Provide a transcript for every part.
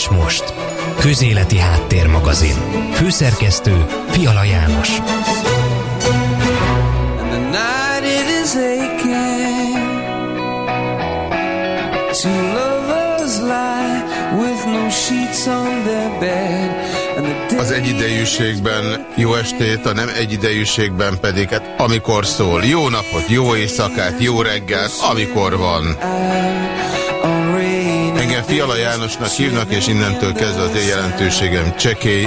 és most. Közéleti Háttérmagazin. Főszerkesztő Fiala János. Az egyidejűségben jó estét, a nem egyidejűségben pedig, hát amikor szól. Jó napot, jó éjszakát, jó reggelt, amikor van. Fiala Jánosnak hívnak, és innentől kezdve az én jelentőségem csekély.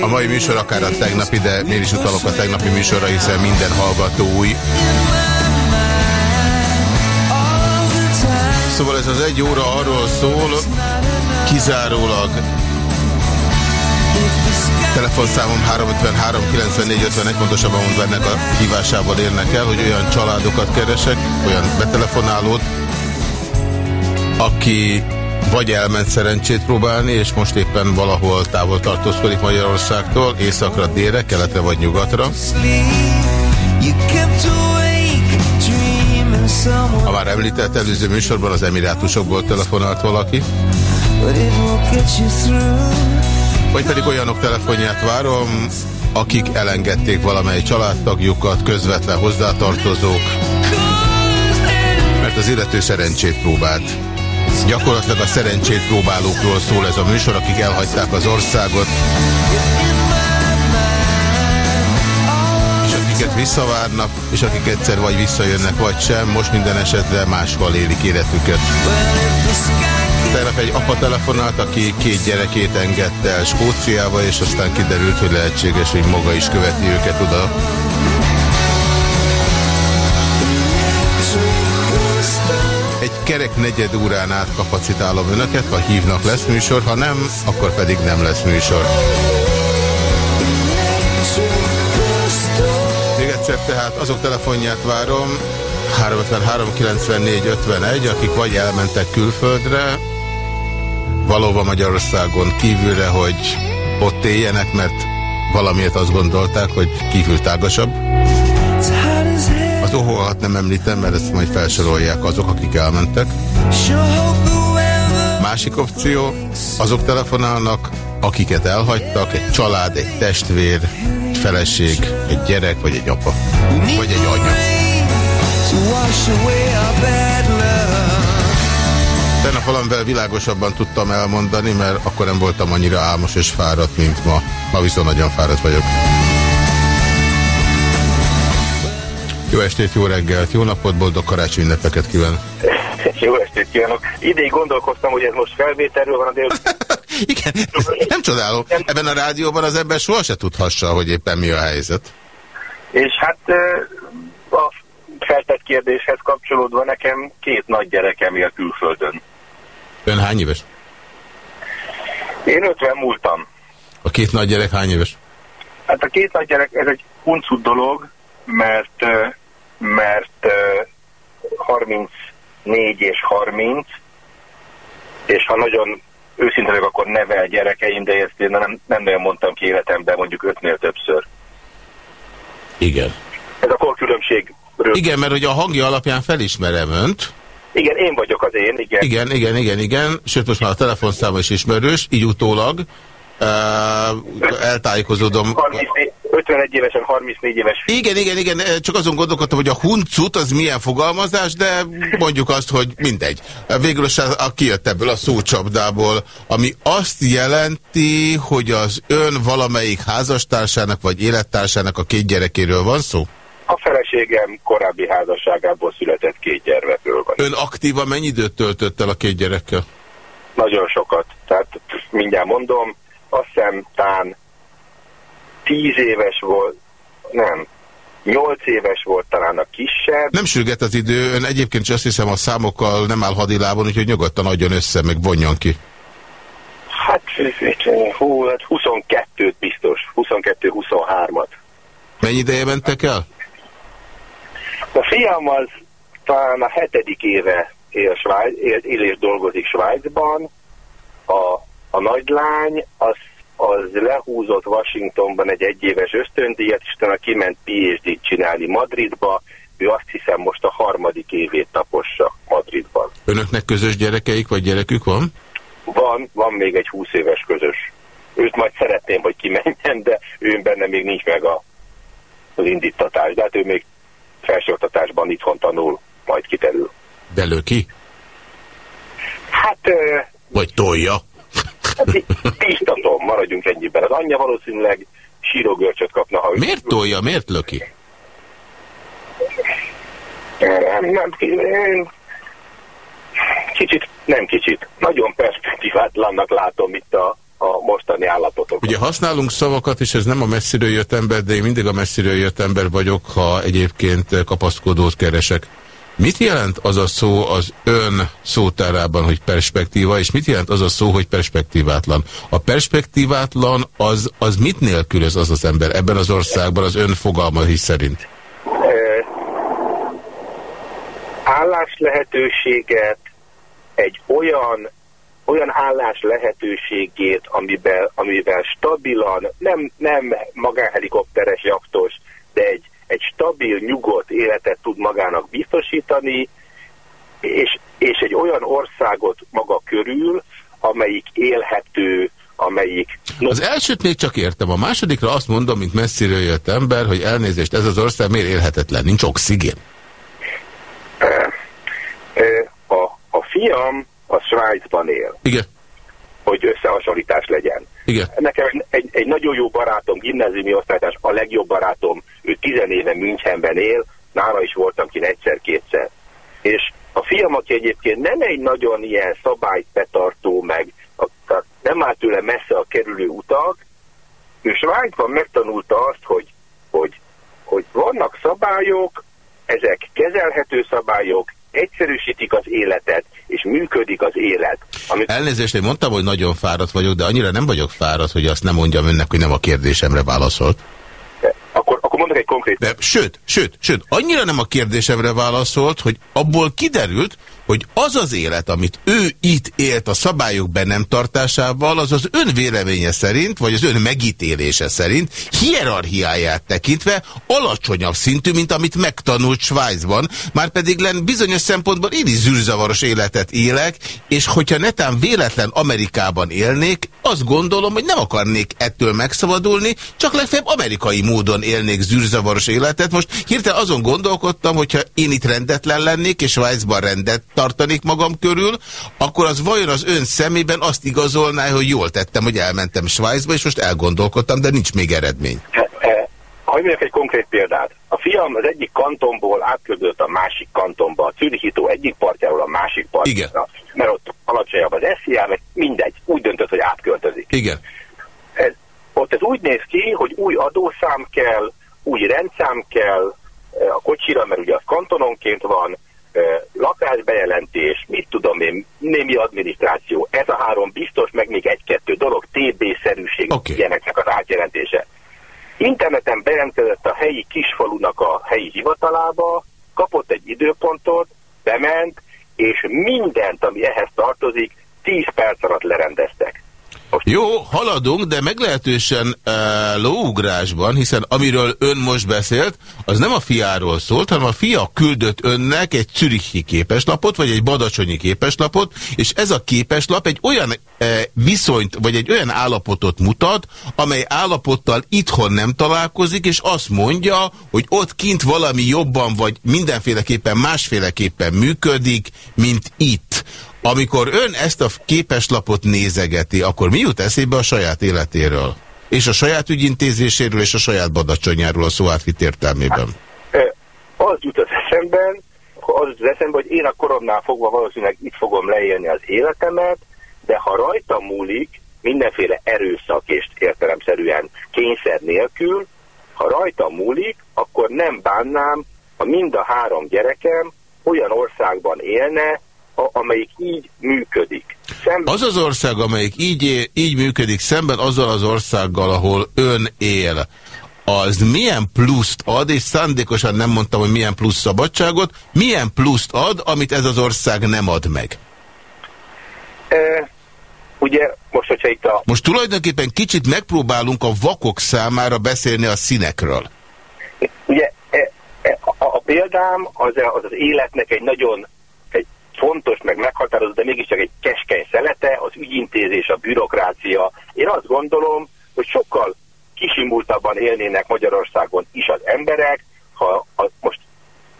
A mai műsor akár a tegnapi, de miért is utalok a tegnapi műsorra, hiszen minden hallgató új. Szóval ez az egy óra arról szól, kizárólag Telefonszámom 353 94 51, pontosabban mondva ennek a hívásával érnek el, hogy olyan családokat keresek, olyan betelefonálót, aki vagy elment szerencsét próbálni, és most éppen valahol távol tartózkodik Magyarországtól, északra, délre, keletre vagy nyugatra. A már említett előző műsorban az Emirátusokból telefonált valaki. Vagy pedig olyanok telefonját várom, akik elengedték valamely családtagjukat, közvetlen hozzátartozók, mert az illető szerencsét próbált. Gyakorlatilag a szerencsét próbálókról szól ez a műsor, akik elhagyták az országot. És akiket visszavárnak, és akik egyszer vagy visszajönnek, vagy sem, most minden esetre máshol élik életüket. Tegnap egy apa telefonált, aki két gyerekét engedte el Skóciába, és aztán kiderült, hogy lehetséges, hogy maga is követi őket oda. Kerek negyed órán át kapacitálom önöket, ha hívnak lesz műsor, ha nem, akkor pedig nem lesz műsor. Még egyszer tehát azok telefonját várom, 353 94 51, akik vagy elmentek külföldre, valóban Magyarországon kívülre, hogy ott éljenek, mert valamiért azt gondolták, hogy kívül tágasabb. Az oholat nem említem, mert ezt majd felsorolják azok, akik elmentek. Másik opció, azok telefonálnak, akiket elhagytak, egy család, egy testvér, egy feleség, egy gyerek, vagy egy apa, vagy egy anya. Tegnap valamivel világosabban tudtam elmondani, mert akkor nem voltam annyira álmos és fáradt, mint ma. Ma viszont nagyon fáradt vagyok. Jó estét, jó reggelt, jó napot, boldog karácsony ünnepeket kívánok! Jó estét kívánok! Idég gondolkoztam, hogy ez most felvételről van dél... Igen, nem csodálom. Ebben a rádióban az ember soha se tudhassa, hogy éppen mi a helyzet. És hát a feltett kérdéshez kapcsolódva nekem két nagy gyerekem él külföldön. Ön hány éves? Én 50 múltam. A két nagy gyerek hány éves? Hát a két nagy gyerek, ez egy huncut dolog, mert, mert 34 és 30, és ha nagyon őszinte vagyok, akkor nevel gyerekeim, de ezt én nem, nem nagyon mondtam ki életemben, mondjuk ötnél többször. Igen. Ez a korkülönbség. Igen, mert hogy a hangja alapján felismerem önt. Igen, én vagyok az én, igen. Igen, igen, igen, igen. Sőt, most már a telefonszáma is ismerős, így utólag. Uh, eltájékozódom. 34, 51 évesen, 34 éves. Igen, igen, igen, csak azon gondolkodtam, hogy a huncut az milyen fogalmazás, de mondjuk azt, hogy mindegy. Végül is kijött ebből a szócsapdából, ami azt jelenti, hogy az ön valamelyik házastársának vagy élettársának a két gyerekéről van szó? A feleségem korábbi házasságából született két gyermekről van. Ön aktívan mennyi időt töltött el a két gyerekkel? Nagyon sokat. Tehát mindjárt mondom, azt hiszem tán tíz éves volt, nem, nyolc éves volt talán a kisebb. Nem sürget az idő, ön egyébként is azt hiszem a számokkal nem áll hadilában, úgyhogy nyugodtan adjon össze, meg vonjon ki. Hát, hú, hát 22-t biztos, 22-23-at. Mennyi ideje mentek el? A fiam az talán a hetedik éve él, Svájc, él, él és dolgozik Svájcban, a, a nagylány az, az lehúzott Washingtonban egy egyéves ösztöndíjat, és utána kiment PhD-t csinálni Madridba, ő azt hiszem most a harmadik évét tapossa Madridban. Önöknek közös gyerekeik vagy gyerekük van? Van, van még egy 20 éves közös. Őt majd szeretném, hogy kimenjen, de ő benne még nincs meg a, az indítatás. De hát ő még felsőoktatásban itthon tanul, majd kiterül. Belő ki? Hát... Vagy tolja? Hát, bíztatom, maradjunk ennyiben. Az anyja valószínűleg sírógörcsöt kapna, ha... Miért tolja, miért löki? Nem, nem, kicsit, nem kicsit. Nagyon perspektívátlannak látom itt a, a mostani állapotok. Ugye használunk szavakat, és ez nem a messziről jött ember, de én mindig a messziről jött ember vagyok, ha egyébként kapaszkodót keresek. Mit jelent az a szó az ön szótárában, hogy perspektíva, és mit jelent az a szó, hogy perspektívátlan? A perspektívátlan az, az mit nélkülöz az az ember ebben az országban az ön fogalma szerint? állás lehetőséget, egy olyan, olyan állás lehetőségét, amivel, amivel stabilan, nem, nem magánhelikopteres jaktos, de egy, egy stabil, nyugodt életet tud magának biztosítani, és, és egy olyan országot maga körül, amelyik élhető, amelyik... Az elsőt még csak értem, a másodikra azt mondom, mint messziről jött ember, hogy elnézést, ez az ország miért élhetetlen, nincs oxigén. A, a fiam a Svájcban él. Igen. Hogy összehasonlítás legyen. Igen. Nekem egy, egy nagyon jó barátom, gimnáziumi osztálytás, a legjobb barátom, ő tizenéve Münchenben él, nála is voltam ki egyszer-kétszer. És a fiam, aki egyébként nem egy nagyon ilyen szabályt betartó, meg a, nem áll tőle messze a kerülő utak, ő Svájcban megtanulta azt, hogy, hogy, hogy vannak szabályok, ezek kezelhető szabályok, egyszerűsítik az életet, és működik az élet. Amit... Elnézést, én mondtam, hogy nagyon fáradt vagyok, de annyira nem vagyok fáradt, hogy azt nem mondjam önnek, hogy nem a kérdésemre válaszolt. De, akkor, akkor mondok egy konkrét... De, sőt, sőt, sőt, annyira nem a kérdésemre válaszolt, hogy abból kiderült, hogy az az élet, amit ő itt élt a szabályok be nem tartásával, az az ön véleménye szerint, vagy az ön megítélése szerint hierarchiáját tekintve alacsonyabb szintű, mint amit megtanult Svájcban, már pedig len bizonyos szempontból én is zűrzavaros életet élek, és hogyha netán véletlen Amerikában élnék, azt gondolom, hogy nem akarnék ettől megszabadulni, csak legfeljebb amerikai módon élnék zűrzavaros életet. Most hirtelen azon gondolkodtam, hogyha én itt rendetlen lennék, és Svájcban rendet tartanék magam körül, akkor az vajon az ön szemében azt igazolná, hogy jól tettem, hogy elmentem Svájcba, és most elgondolkodtam, de nincs még eredmény. Hagyj mondjak egy konkrét példát. A fiam az egyik kantonból átküldött a másik kantonba, a Czürichító egyik partjáról a másik partjára, Igen. mert ott alacsonyabb az SZIA, meg mindegy, úgy döntött, hogy átköltözik. Igen. Ez, ott ez úgy néz ki, hogy új adószám kell, új rendszám kell a kocsira, mert ugye az kantononként van, lakásbejelentés, mit tudom én, némi adminisztráció, ez a három biztos, meg még egy-kettő dolog, TB-szerűség, okay. ilyeneknek az átjelentése. Interneten bejelentkezett a helyi kisfalunak a helyi hivatalába, kapott egy időpontot, bement, és mindent, ami ehhez tartozik, 10 perc alatt lerendeztek. Jó, haladunk, de meglehetősen uh, lóugrásban, hiszen amiről ön most beszélt, az nem a fiáról szólt, hanem a fia küldött önnek egy czürichi képeslapot, vagy egy badacsonyi képeslapot, és ez a képeslap egy olyan uh, viszonyt, vagy egy olyan állapotot mutat, amely állapottal itthon nem találkozik, és azt mondja, hogy ott kint valami jobban, vagy mindenféleképpen másféleképpen működik, mint itt. Amikor ön ezt a képeslapot nézegeti, akkor mi jut eszébe a saját életéről? És a saját ügyintézéséről és a saját badacsonyáról a szó átvitt értelmében? Hát, az jut az eszemben, az jut az eszemben, hogy én a koromnál fogva valószínűleg itt fogom leélni az életemet, de ha rajta múlik, mindenféle erőszak és értelemszerűen kényszer nélkül, ha rajta múlik, akkor nem bánnám, ha mind a három gyerekem olyan országban élne, amelyik így működik. Szemben... Az az ország, amelyik így, így működik szemben azzal az országgal, ahol ön él, az milyen pluszt ad, és szándékosan nem mondtam, hogy milyen plusz szabadságot, milyen pluszt ad, amit ez az ország nem ad meg? E, ugye, most, hogyha itt a... Most tulajdonképpen kicsit megpróbálunk a vakok számára beszélni a színekről. Ugye, e, e, a, a példám az, az az életnek egy nagyon fontos, meg meghatározó, de mégiscsak egy keskeny szelete, az ügyintézés, a bürokrácia. Én azt gondolom, hogy sokkal kisimultabban élnének Magyarországon is az emberek, ha a, most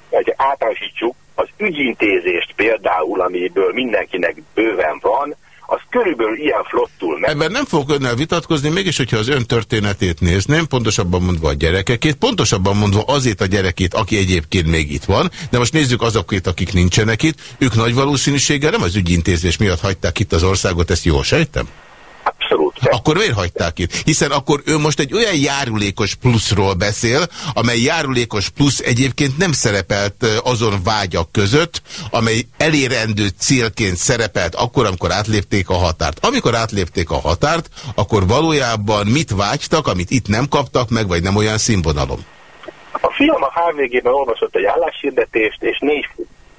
egy általánosítsuk, az ügyintézést például, amiből mindenkinek bőven van, az körülbelül ilyen flottul meg. Ebben nem fogok önnel vitatkozni, mégis, hogyha az ön történetét nézném, pontosabban mondva a gyerekekét, pontosabban mondva azért a gyerekét, aki egyébként még itt van, de most nézzük azokét, akik nincsenek itt, ők nagy valószínűséggel nem az ügyintézés miatt hagyták itt az országot, ezt jól sejtem? Abszolút. Akkor miért hagyták itt? Hiszen akkor ő most egy olyan járulékos pluszról beszél, amely járulékos plusz egyébként nem szerepelt azon vágyak között, amely elérendő célként szerepelt akkor, amikor átlépték a határt. Amikor átlépték a határt, akkor valójában mit vágytak, amit itt nem kaptak meg, vagy nem olyan színvonalom? A fiam a HVG-ben olvasott egy álláshirdetést, és négy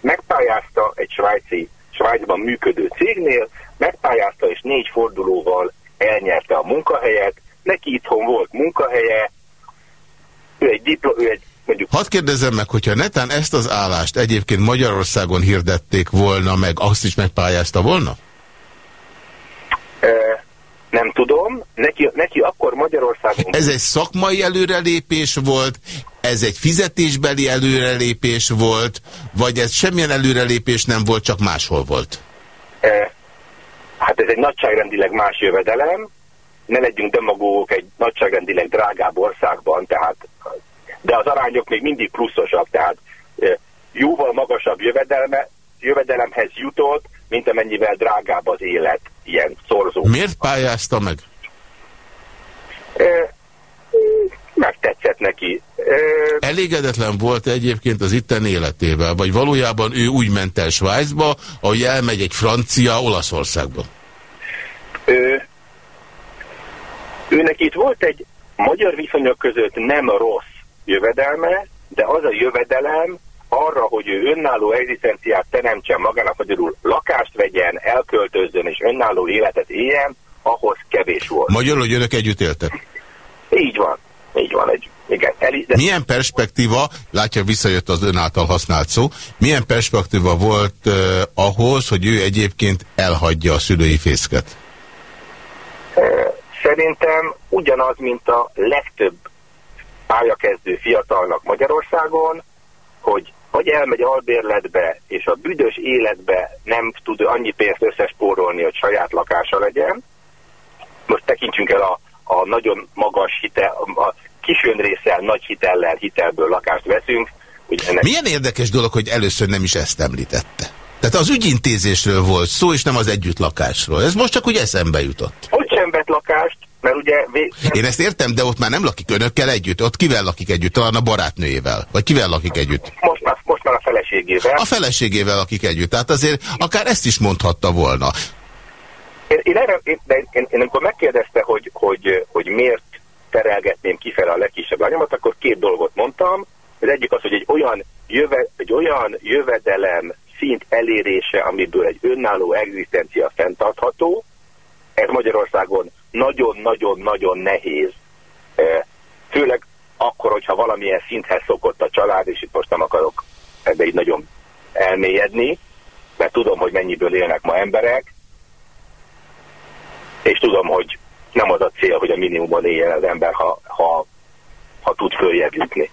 megpályázta egy svájci, Svájcban működő cégnél, megpályázta és négy fordulóval elnyerte a munkahelyet, neki itthon volt munkahelye, ő egy diplom, ő egy mondjuk... Hadd kérdezzem meg, hogyha netán ezt az állást egyébként Magyarországon hirdették volna meg, azt is megpályázta volna? E, nem tudom. Neki, neki akkor Magyarországon... Ez egy szakmai előrelépés volt, ez egy fizetésbeli előrelépés volt, vagy ez semmilyen előrelépés nem volt, csak máshol volt? E, hát ez egy nagyságrendileg más jövedelem, ne legyünk demagógok egy nagyságrendileg drágább országban, tehát, de az arányok még mindig pluszosak, tehát jóval magasabb jövedelme, jövedelemhez jutott, mint amennyivel drágább az élet, ilyen szorzó. Miért pályázta meg? megtetszett neki. Elégedetlen volt egyébként az itten életével, vagy valójában ő úgy ment el Svájcba, ahogy elmegy egy francia Olaszországba? Ő, őnek itt volt egy magyar viszonyok között nem rossz jövedelme, de az a jövedelem arra, hogy ő önálló egzisztenciát teremtsen magának, magyarul lakást vegyen, elköltözzön és önálló életet éljen, ahhoz kevés volt. Magyarul, hogy önök együtt éltek? Így van. Így van, egy, igen. De... Milyen perspektíva, látja, visszajött az ön által használt szó, milyen perspektíva volt uh, ahhoz, hogy ő egyébként elhagyja a szülői fészket? Szerintem ugyanaz, mint a legtöbb pályakezdő fiatalnak Magyarországon, hogy vagy elmegy albérletbe, és a büdös életbe nem tud annyi pénzt összespórolni, hogy saját lakása legyen. Most tekintsünk el a, a nagyon magas hitel, a kis résszel, nagy hitellel, hitelből lakást veszünk. ennek... Milyen érdekes dolog, hogy először nem is ezt említette. Tehát az ügyintézésről volt szó, és nem az együttlakásról. Ez most csak úgy eszembe jutott. Hogy sem vett lakást, mert ugye... Én ezt értem, de ott már nem lakik önökkel együtt. Ott kivel lakik együtt? Talán a barátnőjével. Vagy kivel lakik együtt? Most már, most már a feleségével. A feleségével lakik együtt. Tehát azért akár ezt is mondhatta volna. Én, én, erre, én, de én, én amikor megkérdezte, hogy, hogy, hogy miért terelgetném kifele a legkisebb lányomat, akkor két dolgot mondtam. Az egyik az, hogy egy olyan, jöve, egy olyan jövedelem szint elérése, amiből egy önálló egzisztencia fenntartható, ez Magyarországon nagyon-nagyon-nagyon nehéz. Főleg akkor, hogyha valamilyen szinthez szokott a család, és itt most nem akarok ebbe így nagyon elmélyedni, mert tudom, hogy mennyiből élnek ma emberek, és tudom, hogy nem az a cél, hogy a minimumban éljen az ember, ha, ha, ha tud följebb jutni.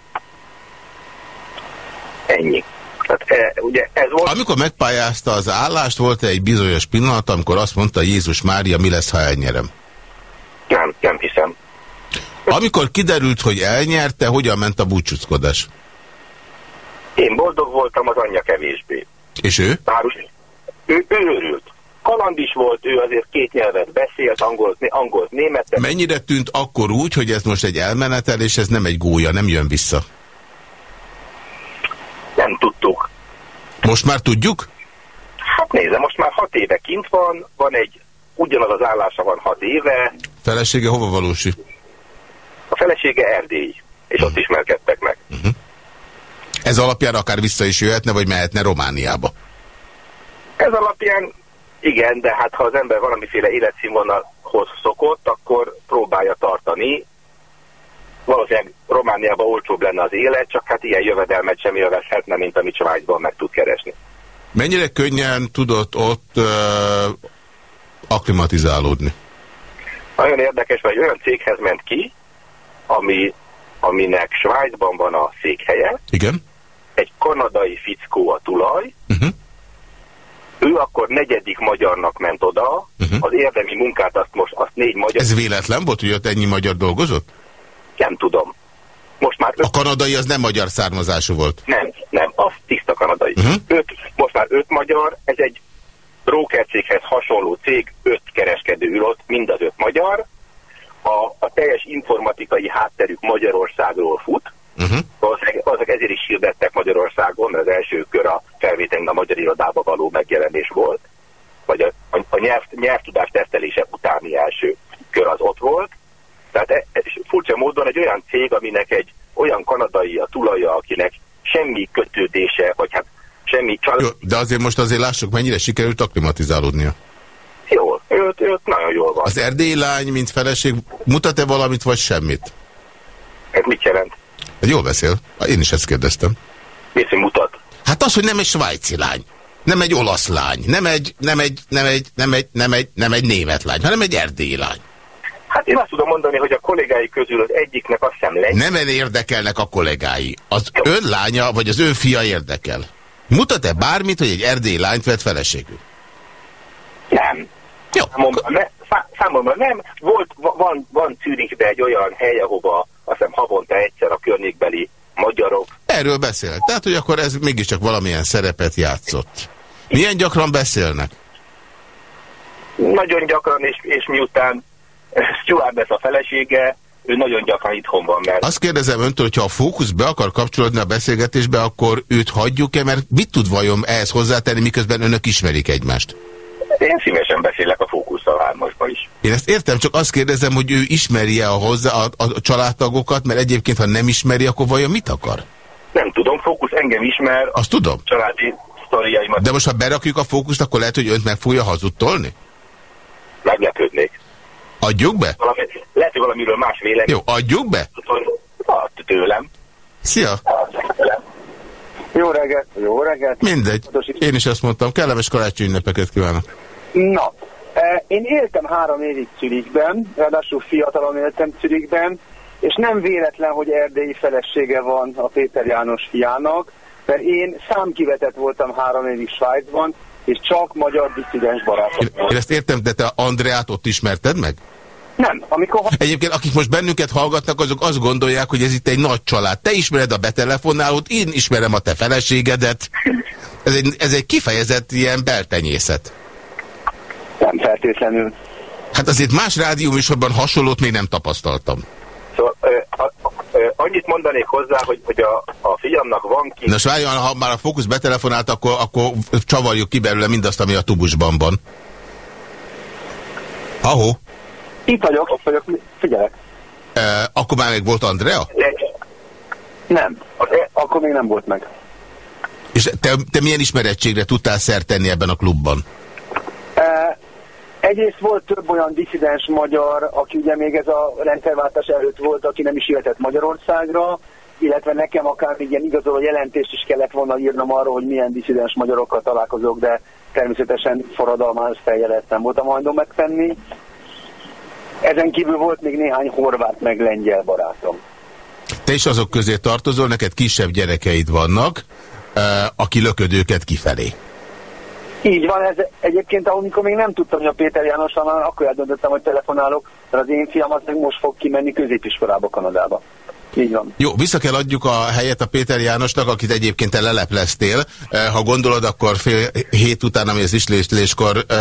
Ennyi. Tehát, e, ugye ez volt... Amikor megpályázta az állást, volt -e egy bizonyos pillanat, amikor azt mondta Jézus Mária, mi lesz, ha elnyerem? Nem, nem hiszem. Amikor kiderült, hogy elnyerte, hogyan ment a búcsúzkodás? Én boldog voltam, az anyja kevésbé. És ő? Párus, ő, ő örült kaland is volt, ő azért két nyelvet beszélt, angolt, angolt németet. Mennyire tűnt akkor úgy, hogy ez most egy elmenetel, és ez nem egy gólya, nem jön vissza? Nem tudtuk. Most már tudjuk? Hát nézze, most már hat éve kint van, van egy, ugyanaz az állása van hat éve. Felesége hova valósi? A felesége Erdély, és uh -huh. ott ismerkedtek meg. Uh -huh. Ez alapján akár vissza is jöhetne, vagy mehetne Romániába? Ez alapján igen, de hát ha az ember valamiféle életszínvonalhoz szokott, akkor próbálja tartani. Valószínűleg Romániában olcsóbb lenne az élet, csak hát ilyen jövedelmet sem élvezhetne, mint amit Svájcban meg tud keresni. Mennyire könnyen tudott ott aklimatizálódni? Nagyon érdekes, hogy olyan céghez ment ki, ami, aminek Svájcban van a székhelye. Igen. Egy kanadai fickó a tulaj. Uh -huh. Ő akkor negyedik magyarnak ment oda. Uh -huh. Az érdemi munkát azt most azt négy magyar... Ez véletlen volt, hogy ott ennyi magyar dolgozott? Nem tudom. Most már öt... A kanadai az nem magyar származású volt? Nem, nem, az tiszta kanadai. Uh -huh. öt, most már öt magyar, ez egy brókercéghez hasonló cég, öt kereskedő ül ott, mind az öt magyar. A, a teljes informatikai hátterük Magyarországról fut. Uh -huh. Azok ezért is hirdettek Magyarországon, mert az első kör a felvételén a magyar irodába való megjelenés volt. Vagy a, a, a nyelv, nyelvtudás tesztelése utáni első kör az ott volt. Tehát e, e, furcsa módon egy olyan cég, aminek egy olyan kanadai a tulaja, akinek semmi kötődése, vagy hát semmi család... Jó, de azért most azért lássuk, mennyire sikerült aklimatizálódnia. Jól, őt, őt nagyon jól van. Az erdélyi lány, mint feleség, mutat-e valamit, vagy semmit? Ez mit jelent? Hát jól beszél. Én is ezt kérdeztem. Mit mutat? Hát az, hogy nem egy svájci lány. Nem egy olasz lány. Nem egy, nem egy, nem egy, nem egy, nem egy, nem egy német lány, hanem egy erdélyi lány. Hát én azt tudom mondani, hogy a kollégái közül az egyiknek azt hiszem legy. Nem érdekelnek a kollégái. Az ön lánya, vagy az ő fia érdekel. Mutat-e bármit, hogy egy erdélyi lányt vett feleségül? Nem. Jó. Számomra, ne, számomra nem. Volt, van, van Zürichben egy olyan hely, ahova azt hiszem havonta egyszer a környékbeli magyarok. Erről beszél. Tehát, hogy akkor ez mégiscsak valamilyen szerepet játszott. Milyen gyakran beszélnek? Nagyon gyakran, és, és miután Stuart a felesége, ő nagyon gyakran itthon van. Mert... Azt kérdezem öntől, hogyha a fókusz be akar kapcsolódni a beszélgetésbe, akkor őt hagyjuk-e, mert mit tud vajon ehhez hozzátenni, miközben önök ismerik egymást? Én szívesen beszélek a fókusszal hármasban is. Én ezt értem, csak azt kérdezem, hogy ő ismeri-e a, hozzá, a, a családtagokat, mert egyébként, ha nem ismeri, akkor vajon mit akar? Nem tudom, fókusz engem ismer. Azt tudom. Családi sztoriaimat. De most, ha berakjuk a fókuszt, akkor lehet, hogy önt meg fogja hazudtolni? Meglepődnék. Adjuk be? Valami, lehet, hogy valamiről más vélemény. Jó, adjuk be? Hát, tőlem. Szia! Jó reggelt! Jó reggelt! Mindegy. Én is ezt mondtam. Kellemes karácsony ünnepeket kívánok. Na, e, én éltem három évig Zürichben, ráadásul fiatalon éltem Zürichben, és nem véletlen, hogy erdélyi felesége van a Péter János fiának, mert én számkivetett voltam három évig Svájcban, és csak magyar disszidens barátok. Én ezt értem, de te Andreát ott ismerted meg? Nem. Amikor... Egyébként akik most bennünket hallgatnak, azok azt gondolják, hogy ez itt egy nagy család. Te ismered a betelefonálót, én ismerem a te feleségedet. Ez egy, ez egy kifejezett ilyen beltenyészet. Nem feltétlenül. Hát azért más rádióműsorban hasonlót még nem tapasztaltam. Szóval annyit mondanék hozzá, hogy, hogy a, a fiamnak van ki... Nos, várjon, ha már a fókusz betelefonált, akkor, akkor csavarjuk ki belőle mindazt, ami a tubusban van. Ahó? Itt vagyok, ott vagyok, figyelek. E, akkor már még volt Andrea? Nem, akkor még nem volt meg. És te, te milyen ismerettségre tudtál szert tenni ebben a klubban? E, egyrészt volt több olyan diszidens magyar, aki ugye még ez a rendszerváltás előtt volt, aki nem is jöhetett Magyarországra, illetve nekem akár még ilyen igazoló jelentést is kellett volna írnom arról, hogy milyen diszidens magyarokkal találkozok, de természetesen forradalmához feljelet nem voltam hajlandó megtenni. Ezen kívül volt még néhány horvát meg lengyel barátom. Te is azok közé tartozol, neked kisebb gyerekeid vannak, aki lököd őket kifelé. Így van, ez egyébként, amikor még nem tudtam, hogy a Péter János van, akkor eldöntöttem, hogy telefonálok, mert az én fiam az meg most fog kimenni középiskolába Kanadába. Így van. Jó, vissza kell adjuk a helyet a Péter Jánosnak, akit egyébként te lelepleztél. Eh, ha gondolod, akkor fél hét után, ami az isléskor eh,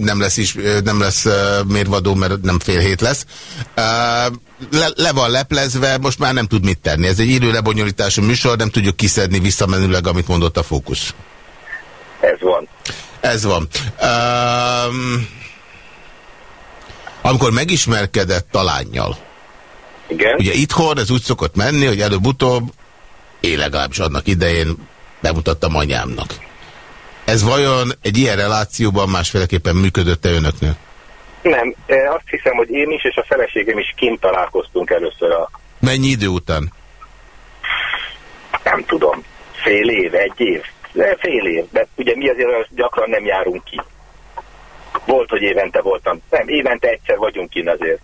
nem lesz, is, eh, nem lesz mérvadó, mert nem fél hét lesz. Le, le van leplezve, most már nem tud mit tenni. Ez egy élő lebonyolítású műsor, nem tudjuk kiszedni visszamenőleg, amit mondott a fókusz. Ez van. Ez van. Um, amikor megismerkedett talányjal, igen. Ugye itthon ez úgy szokott menni, hogy előbb-utóbb, én legalábbis annak idején bemutattam anyámnak. Ez vajon egy ilyen relációban másféleképpen működött-e önöknél? Nem, azt hiszem, hogy én is és a feleségem is kint találkoztunk először a... Mennyi idő után? Nem tudom. Fél év, egy év. Fél év, de ugye mi azért gyakran nem járunk ki. Volt, hogy évente voltam. Nem, évente egyszer vagyunk ki azért.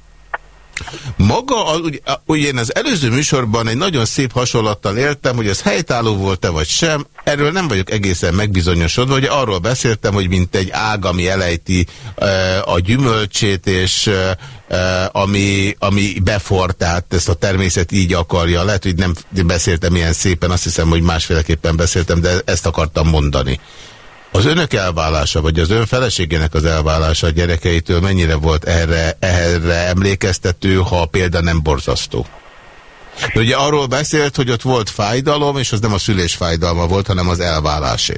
Maga, ugye, ugye én az előző műsorban egy nagyon szép hasonlattal éltem, hogy ez helytálló volt-e vagy sem, erről nem vagyok egészen megbizonyosodva, hogy arról beszéltem, hogy mint egy ág, ami elejti e, a gyümölcsét, és e, ami, ami befor, tehát ezt a természet így akarja. Lehet, hogy nem beszéltem ilyen szépen, azt hiszem, hogy másféleképpen beszéltem, de ezt akartam mondani. Az önök elválása, vagy az ön feleségének az elválása a gyerekeitől mennyire volt erre, erre emlékeztető, ha a példa nem borzasztó? De ugye arról beszélt, hogy ott volt fájdalom, és az nem a szülés fájdalma volt, hanem az elválásé.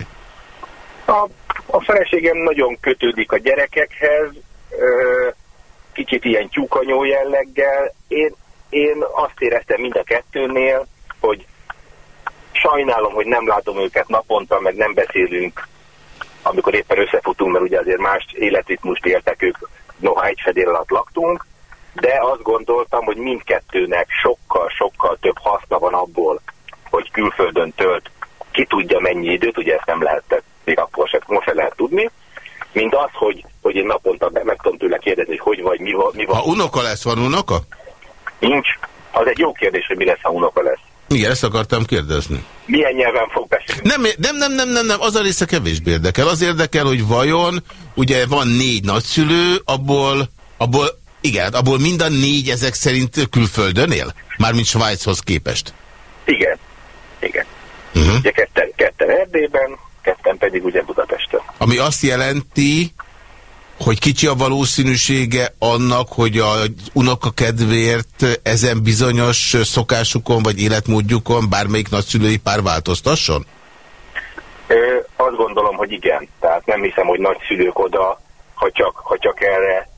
A, a feleségem nagyon kötődik a gyerekekhez, kicsit ilyen tyúkanyó jelleggel. Én, én azt éreztem mind a kettőnél, hogy sajnálom, hogy nem látom őket naponta, meg nem beszélünk amikor éppen összefutunk, mert ugye azért más életritmust éltek ők, noha egy fedél alatt laktunk, de azt gondoltam, hogy mindkettőnek sokkal-sokkal több haszna van abból, hogy külföldön tölt, ki tudja mennyi időt, ugye ezt nem lehetett, még akkor se, most se lehet tudni, mint az, hogy, hogy én naponta meg tudom tőle kérdezni, hogy hogy vagy, mi van. Mi van. Ha unoka lesz, van unoka? Nincs. Az egy jó kérdés, hogy mi lesz, ha unoka lesz. Igen, ezt akartam kérdezni. Milyen nyelven fog beszélni? Nem, nem, nem, nem, nem, nem, az a része kevésbé érdekel. Az érdekel, hogy vajon, ugye van négy nagyszülő, abból, abból, igen, abból mind a négy ezek szerint külföldön él? Mármint Svájchoz képest. Igen, igen. Uh mhm. -huh. Ugye ketten, ketten Erdélyben, ketten pedig ugye Budapesten. Ami azt jelenti, hogy kicsi a valószínűsége annak, hogy a unoka kedvéért ezen bizonyos szokásukon vagy életmódjukon bármelyik nagyszülői pár változtasson? Ö, azt gondolom, hogy igen. Tehát nem hiszem, hogy nagyszülők oda, ha csak, ha csak erre,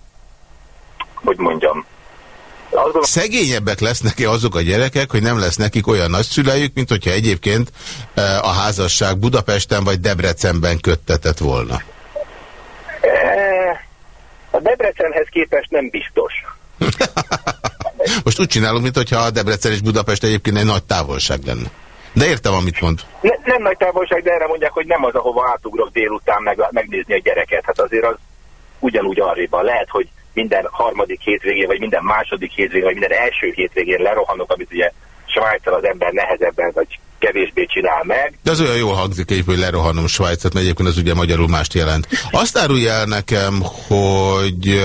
hogy mondjam, Gondolom... Szegényebbek lesznek-e azok a gyerekek, hogy nem lesz nekik olyan nagyszülejük, mint hogyha egyébként a házasság Budapesten vagy Debrecenben köttetett volna? A Debrecenhez képest nem biztos. Most úgy csinálunk, mintha a Debrecen és Budapest egyébként egy nagy távolság lenne. De értem, amit mond. Ne, nem nagy távolság, de erre mondják, hogy nem az, ahova átugrok délután meg, megnézni a gyereket. Hát azért az ugyanúgy arréban. Lehet, hogy minden harmadik hétvégén, vagy minden második hétvégén, vagy minden első hétvégén lerohanok, amit ugye Svájccal az ember nehezebben, vagy kevésbé csinál meg. De az olyan jól hangzik egy, hogy lerohanom Svájcot, mert egyébként az ugye magyarul mást jelent. Azt árulja el nekem, hogy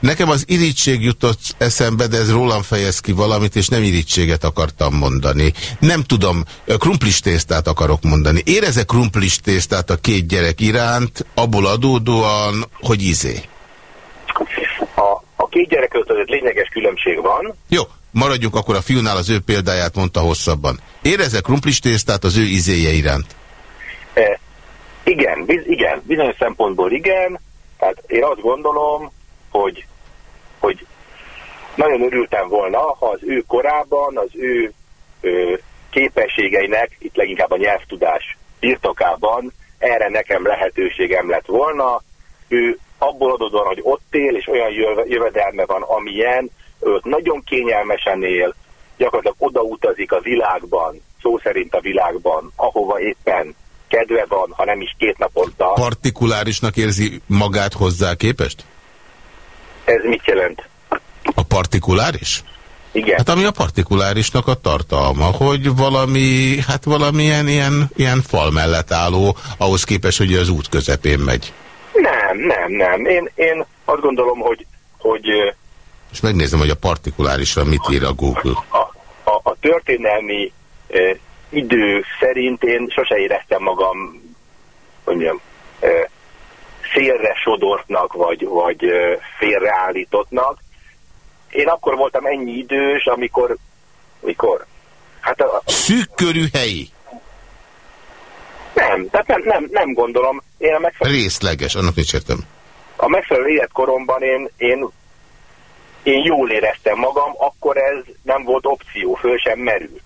nekem az irítség jutott eszembe, de ez rólam fejez ki valamit, és nem irítséget akartam mondani. Nem tudom, krumplis tésztát akarok mondani. Érezek krumplis tésztát a két gyerek iránt, abból adódóan, hogy izé? A, a két gyerek között lényeges különbség van. Jó, Maradjunk akkor a fiúnál, az ő példáját mondta hosszabban. Érezek krumplis tésztát az ő izéje iránt? E, igen, biz, igen, bizonyos szempontból igen. Hát én azt gondolom, hogy, hogy nagyon örültem volna, ha az ő korában, az ő ö, képességeinek, itt leginkább a nyelvtudás birtokában erre nekem lehetőségem lett volna. Ő abból adódóan, hogy ott él, és olyan jövedelme van, amilyen, őt nagyon kényelmesen él, gyakorlatilag odautazik a világban, szó szerint a világban, ahova éppen kedve van, ha nem is két naponta. Partikulárisnak érzi magát hozzá képest? Ez mit jelent? A partikuláris? Igen. Hát ami a partikulárisnak a tartalma, hogy valami, hát valamilyen ilyen, ilyen fal mellett álló, ahhoz képest, hogy az út közepén megy. Nem, nem, nem. Én, én azt gondolom, hogy, hogy és megnézem, hogy a partikulárisra mit ír a Google. A, a, a történelmi e, idő szerint én sose éreztem magam, hogy mondjam, e, félre sodortnak, vagy, vagy e, félreállítottnak. Én akkor voltam ennyi idős, amikor, mikor? Hát a, Szűkkörű helyi. Nem, tehát nem, nem, nem gondolom. Én a megfelelő... Részleges, annak nincs értem. A megfelelő életkoromban én, én én jól éreztem magam, akkor ez nem volt opció, föl sem merült.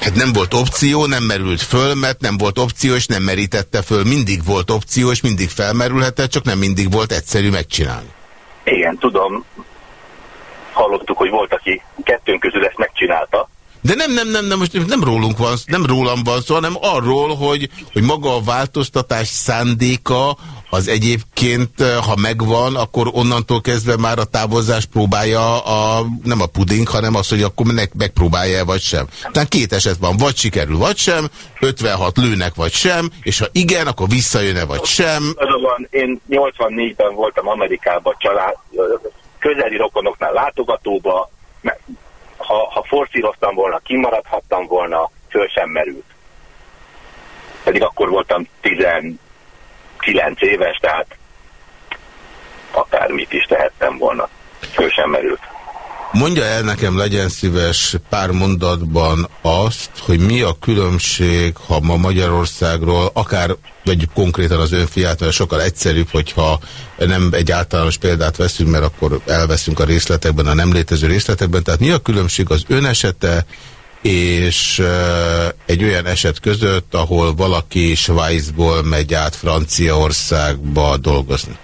Hát nem volt opció, nem merült föl, mert nem volt opció, és nem merítette föl. Mindig volt opció, és mindig felmerülhetett, csak nem mindig volt egyszerű megcsinálni. Igen, tudom. Hallottuk, hogy volt, aki kettőnk közül ezt megcsinálta. De nem, nem, nem, nem, most nem rólunk van, nem rólam van szó, hanem arról, hogy, hogy maga a változtatás szándéka az egyébként, eh, ha megvan, akkor onnantól kezdve már a távozás próbálja a, nem a puding, hanem az, hogy akkor meg, megpróbálja vagy sem. Tehát két eset van, vagy sikerül, vagy sem, 56 lőnek, vagy sem, és ha igen, akkor visszajön-e, vagy sem. Azonban én 84-ben voltam Amerikában család, közeli rokonoknál látogatóba, ha, ha forszíroztam volna, kimaradhattam volna, föl sem merült. Pedig akkor voltam 19 éves, tehát akármit is tehettem volna, föl sem merült. Mondja el nekem, legyen szíves pár mondatban azt, hogy mi a különbség, ha ma Magyarországról, akár vagy konkrétan az önfiát, mert sokkal egyszerűbb, hogyha nem egy általános példát veszünk, mert akkor elveszünk a részletekben, a nem létező részletekben. Tehát mi a különbség az ön esete és egy olyan eset között, ahol valaki Svájcból megy át Franciaországba dolgozni?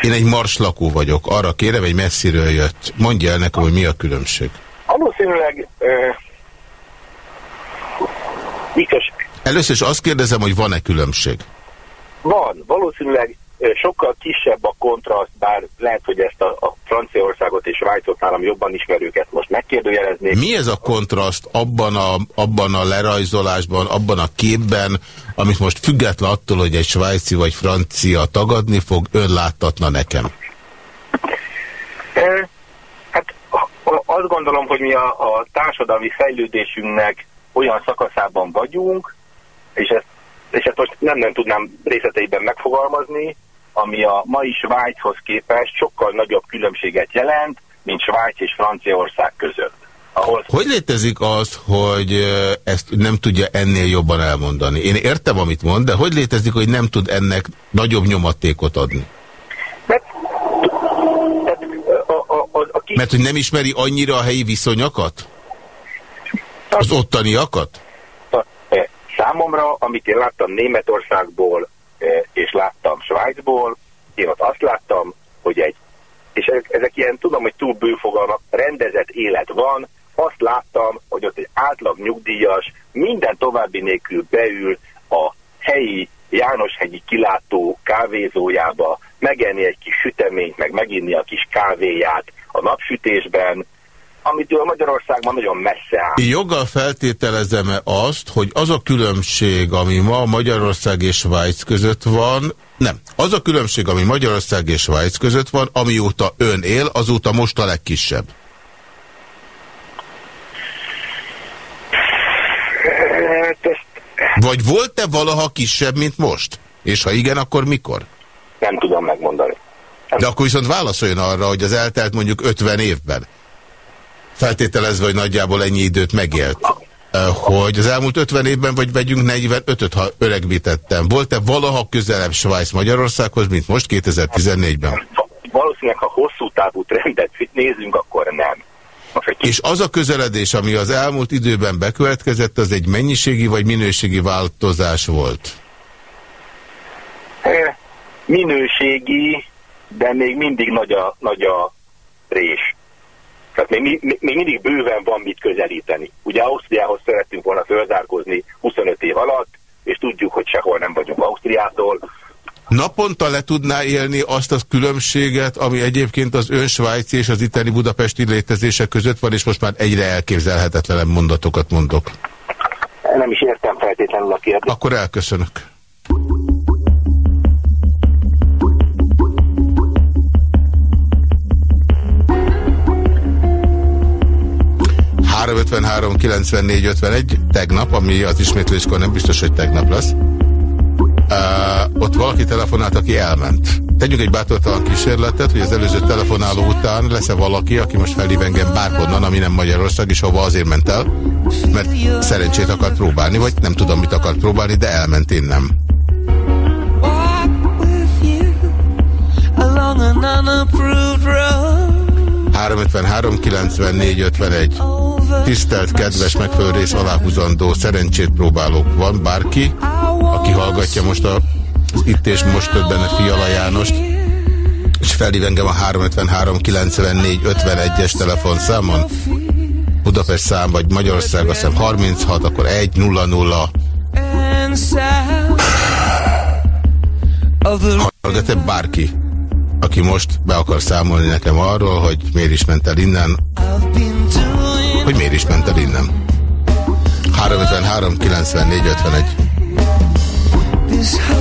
Én egy marslakó vagyok, arra kérem, egy messziről jött. Mondja el nekem, hogy mi a különbség. Valószínűleg biztos... Először is azt kérdezem, hogy van-e különbség? Van. Valószínűleg sokkal kisebb a kontraszt, bár lehet, hogy ezt a, a Franciaországot és Svájcot nálam jobban ismerők ezt most megkérdőjelezni. Mi ez a kontraszt abban a, abban a lerajzolásban, abban a képben, amit most független attól, hogy egy svájci vagy francia tagadni fog, ön láttatna nekem? Hát azt gondolom, hogy mi a, a társadalmi fejlődésünknek olyan szakaszában vagyunk, és ezt, és ezt most nem, nem tudnám részleteiben megfogalmazni, ami a mai Svájchoz képest sokkal nagyobb különbséget jelent, mint Svájc és Franciaország között. Ahol... Hogy létezik az, hogy ezt nem tudja ennél jobban elmondani? Én értem, amit mond, de hogy létezik, hogy nem tud ennek nagyobb nyomatékot adni? Mert, a, a, a, a kis... Mert hogy nem ismeri annyira a helyi viszonyokat? Az ottaniakat? Számomra, amit én láttam Németországból, és láttam Svájcból, én ott azt láttam, hogy egy, és ezek, ezek ilyen, tudom, hogy túl bőfogalmak, rendezett élet van, azt láttam, hogy ott egy átlag nyugdíjas minden további nélkül beül a helyi Jánoshegyi kilátó kávézójába, megenni egy kis süteményt, meg meginni a kis kávéját a napsütésben, amitől Magyarországban nagyon messze áll. Joggal feltételezem-e azt, hogy az a különbség, ami ma Magyarország és Svájc között van, nem. Az a különbség, ami Magyarország és Svájc között van, amióta ön él, azóta most a legkisebb. Vagy volt-e valaha kisebb, mint most? És ha igen, akkor mikor? Nem tudom megmondani. Nem. De akkor viszont válaszoljon arra, hogy az eltelt mondjuk 50 évben feltételezve, hogy nagyjából ennyi időt megélt, hogy az elmúlt 50 évben, vagy vegyünk 45-öt, ha öregbítettem, volt-e valaha közelebb Svájc Magyarországhoz, mint most 2014-ben? Valószínűleg, ha hosszú távú trendet nézünk, akkor nem. És az a közeledés, ami az elmúlt időben bekövetkezett, az egy mennyiségi vagy minőségi változás volt? Minőségi, de még mindig nagy a, nagy a rés. Tehát még, még, még mindig bőven van mit közelíteni. Ugye Ausztriához szerettünk volna fölzárkózni 25 év alatt, és tudjuk, hogy sehol nem vagyunk Ausztriától. Naponta le tudná élni azt a különbséget, ami egyébként az ön svájci és az itteni budapesti létezése között van, és most már egyre elképzelhetetlenebb mondatokat mondok. Nem is értem feltétlenül a kérdést. Akkor elköszönök. 353 94 51 tegnap, ami az ismétléskor nem biztos, hogy tegnap lesz. Uh, ott valaki telefonált, aki elment. Tegyünk egy bátortalan kísérletet, hogy az előző telefonáló után lesz-e valaki, aki most felhív engem bárhonnan, ami nem Magyarország, és hova azért ment el, mert szerencsét akart próbálni, vagy nem tudom, mit akart próbálni, de elment, én nem. Along an unapproved road 353 94 51. Tisztelt, kedves, megfelelő rész aláhúzandó, szerencsét próbálok. Van bárki, aki hallgatja most a itt és most többen a Fiala Jánost, és felhív engem a 353 94 51-es telefonszámon. Budapest szám, vagy Magyarország, azt hiszem 36, akkor 1 0 0. Hallgat-e bárki, aki most be akar számolni nekem arról, hogy miért is ment el innen, miért is ment el innen. 353 94 51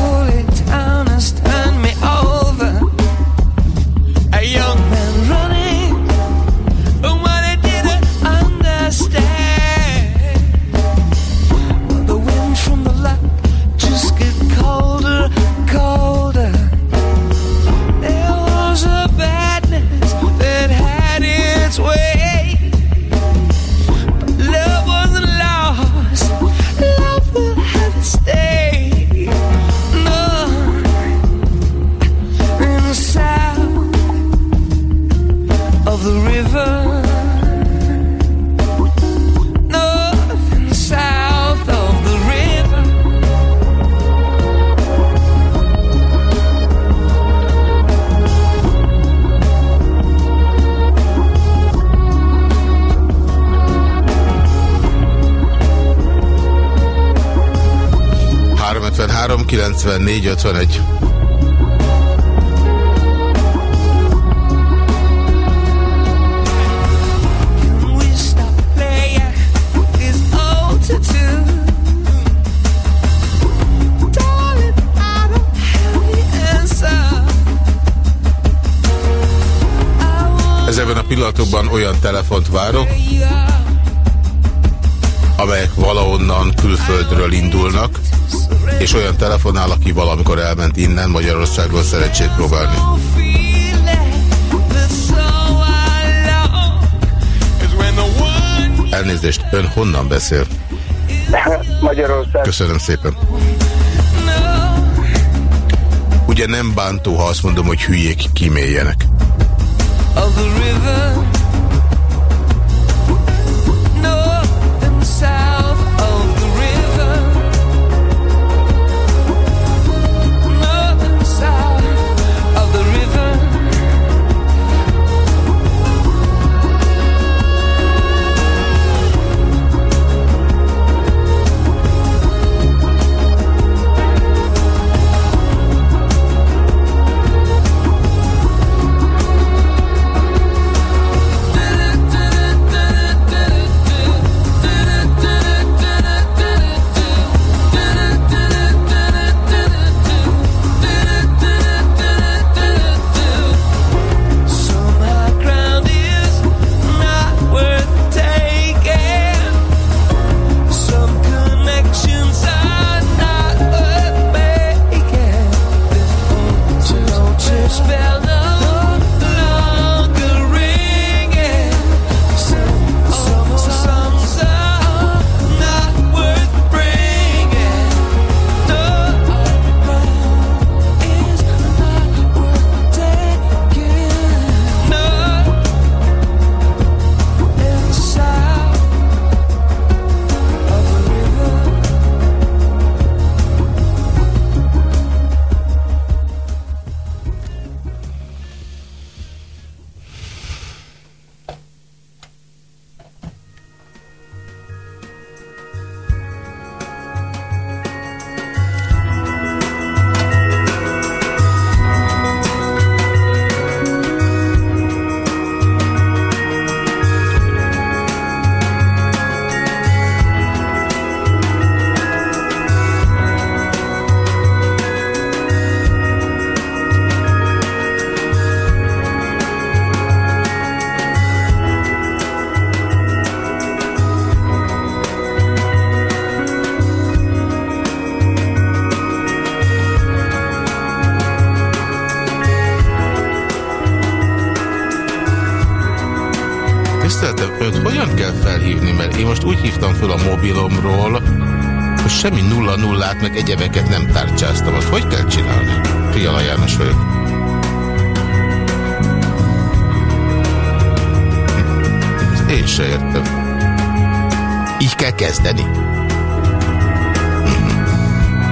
szerencsét próbálni. Elnézést, ön honnan beszél? Magyarország. Köszönöm szépen. Ugye nem bántó, ha azt mondom, hogy hülyék kiméljenek. Of the river semmi nulla nullát, meg egyebeket nem tárcsáztam. Azt hogy kell csinálni? Fiala János vagyok. Ezt én se értem. Így kell kezdeni.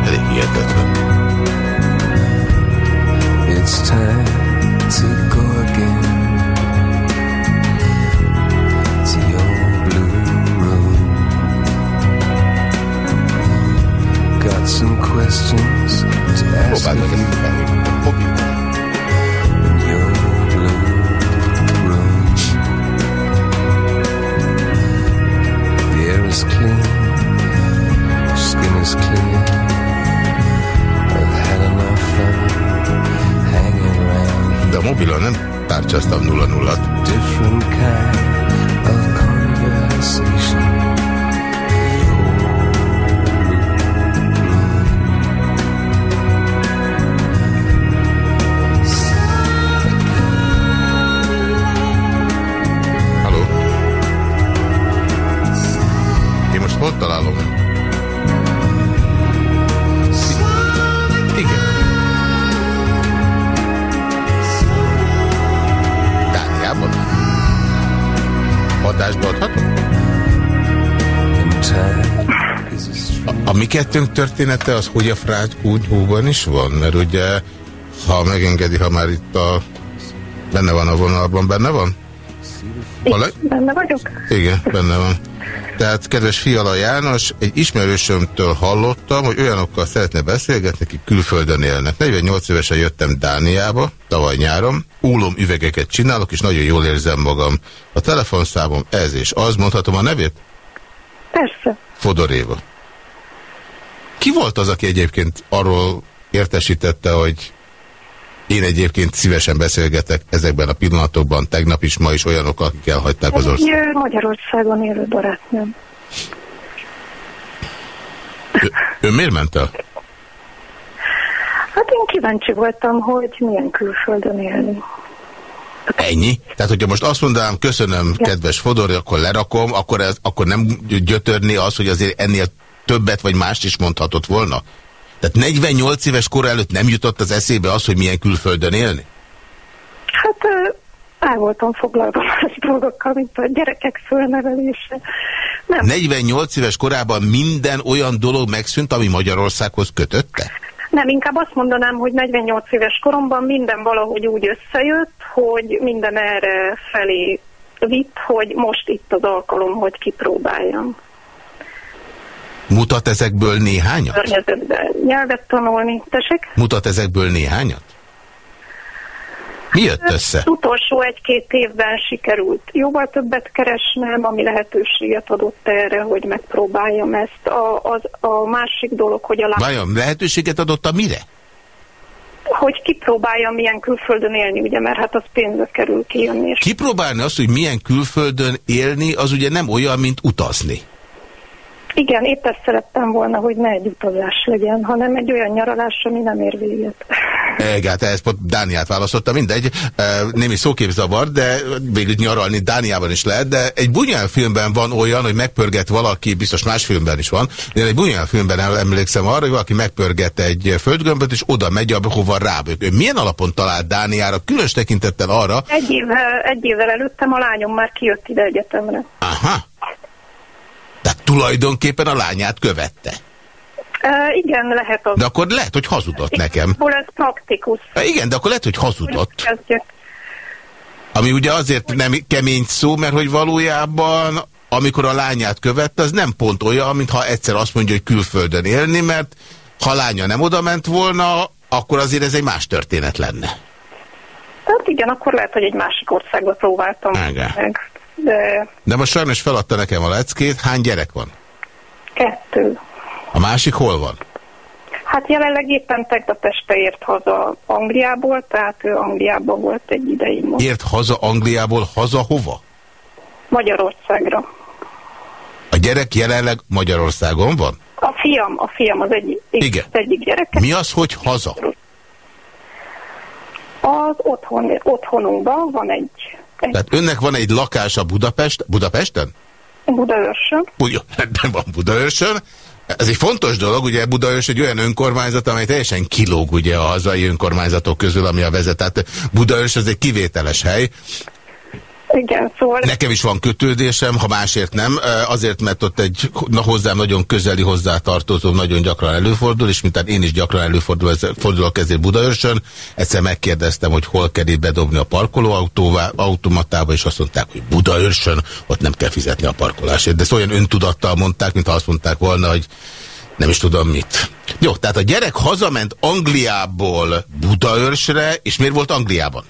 Elég hihetetlen. It's time got some questions to ask you. The air is clean, skin is clear. I've had enough hanging around. Mobilon nem tárcsáztam 0 0 Different kind. Kettőnk története az, hogy a frágy kunyhóban is van? Mert ugye, ha megengedi, ha már itt a... Benne van a vonalban, benne van? Vala... Benne vagyok. Igen, benne van. Tehát, kedves Fiala János, egy ismerősömtől hallottam, hogy olyanokkal szeretne beszélgetni, akik külföldön élnek. 48 évesen jöttem Dániába, tavaly nyáron, úlom üvegeket csinálok, és nagyon jól érzem magam. A telefonszámom ez és az, mondhatom a nevét? Persze. Fodoréva. Ki volt az, aki egyébként arról értesítette, hogy én egyébként szívesen beszélgetek ezekben a pillanatokban, tegnap is, ma is olyanok, akik elhagyták az országot? Magyarországon élő barátnőm. Ő, ő miért ment el? Hát én kíváncsi voltam, hogy milyen külföldön élni. Ennyi? Tehát, hogyha most azt mondanám, köszönöm, ja. kedves Fodor, akkor lerakom, akkor, ez, akkor nem gyötörni az, hogy azért ennél többet vagy mást is mondhatott volna? Tehát 48 éves kor előtt nem jutott az eszébe az, hogy milyen külföldön élni? Hát el voltam foglalva más dolgokkal, mint a gyerekek fölnevelése. Nem. 48 éves korában minden olyan dolog megszűnt, ami Magyarországhoz kötötte? Nem, inkább azt mondanám, hogy 48 éves koromban minden valahogy úgy összejött, hogy minden erre felé vitt, hogy most itt az alkalom, hogy kipróbáljam. Mutat ezekből néhányat? nyelvet tanulni. Tessék? Mutat ezekből néhányat? Mi jött össze? Az utolsó egy-két évben sikerült jóval többet keresnem, ami lehetőséget adott erre, hogy megpróbáljam ezt. A, az, a másik dolog, hogy a... Lá... Vajon lehetőséget adott a mire? Hogy kipróbáljam milyen külföldön élni, ugye, mert hát az pénzbe kerül kijönni. És... Kipróbálni azt, hogy milyen külföldön élni, az ugye nem olyan, mint utazni. Igen, épp ezt szerettem volna, hogy ne egy utazás legyen, hanem egy olyan nyaralás, ami nem ér véget. Igen, hát ezt pont Dániát választotta, mindegy, némi szóképzavar, de végül nyaralni Dániában is lehet, de egy Bunyán filmben van olyan, hogy megpörget valaki, biztos más filmben is van, de egy Bunyán filmben emlékszem arra, hogy valaki megpörget egy földgömböt, és oda megy, ahova rábök. Ő milyen alapon talált Dániára, különös tekintettel arra... Egy évvel, egy évvel előttem a lányom már kijött ide egyetemre. Aha. Tulajdonképpen a lányát követte. Uh, igen, lehet az. De akkor lehet, hogy hazudott nekem. ez praktikus. Uh, igen, de akkor lehet, hogy hazudott. Ami ugye azért nem kemény szó, mert hogy valójában amikor a lányát követte, az nem pont olyan, mintha egyszer azt mondja, hogy külföldön élni, mert ha a lánya nem oda ment volna, akkor azért ez egy más történet lenne. Tehát igen, akkor lehet, hogy egy másik országba próbáltam igen. meg de... De most sajnos feladta nekem a leckét. Hány gyerek van? Kettő. A másik hol van? Hát jelenleg éppen tegnap este ért haza Angliából, tehát ő Angliában volt egy ideig most. Ért haza Angliából, haza hova? Magyarországra. A gyerek jelenleg Magyarországon van? A fiam, a fiam az, egy, Igen. az egyik gyereke. Mi az, hogy haza? Az otthon, otthonunkban van egy tehát önnek van egy lakása Budapest, Budapesten? Budaörsön. Ugye, ebben van Budaörsön. Ez egy fontos dolog, ugye Budaörs egy olyan önkormányzat, amely teljesen kilóg ugye a hazai önkormányzatok közül, ami a vezet. Tehát Budaörs az egy kivételes hely. Igen, szóval... Nekem is van kötődésem, ha másért nem, azért, mert ott egy na, hozzám nagyon közeli hozzátartozó nagyon gyakran előfordul, és mint én is gyakran előfordul, fordulok ezért Budaörsön, egyszer megkérdeztem, hogy hol kell bedobni a parkolóautomatába, és azt mondták, hogy Budaörsön, ott nem kell fizetni a parkolásért. De ezt olyan öntudattal mondták, mintha azt mondták volna, hogy nem is tudom mit. Jó, tehát a gyerek hazament Angliából Budaörsre, és miért volt Angliában?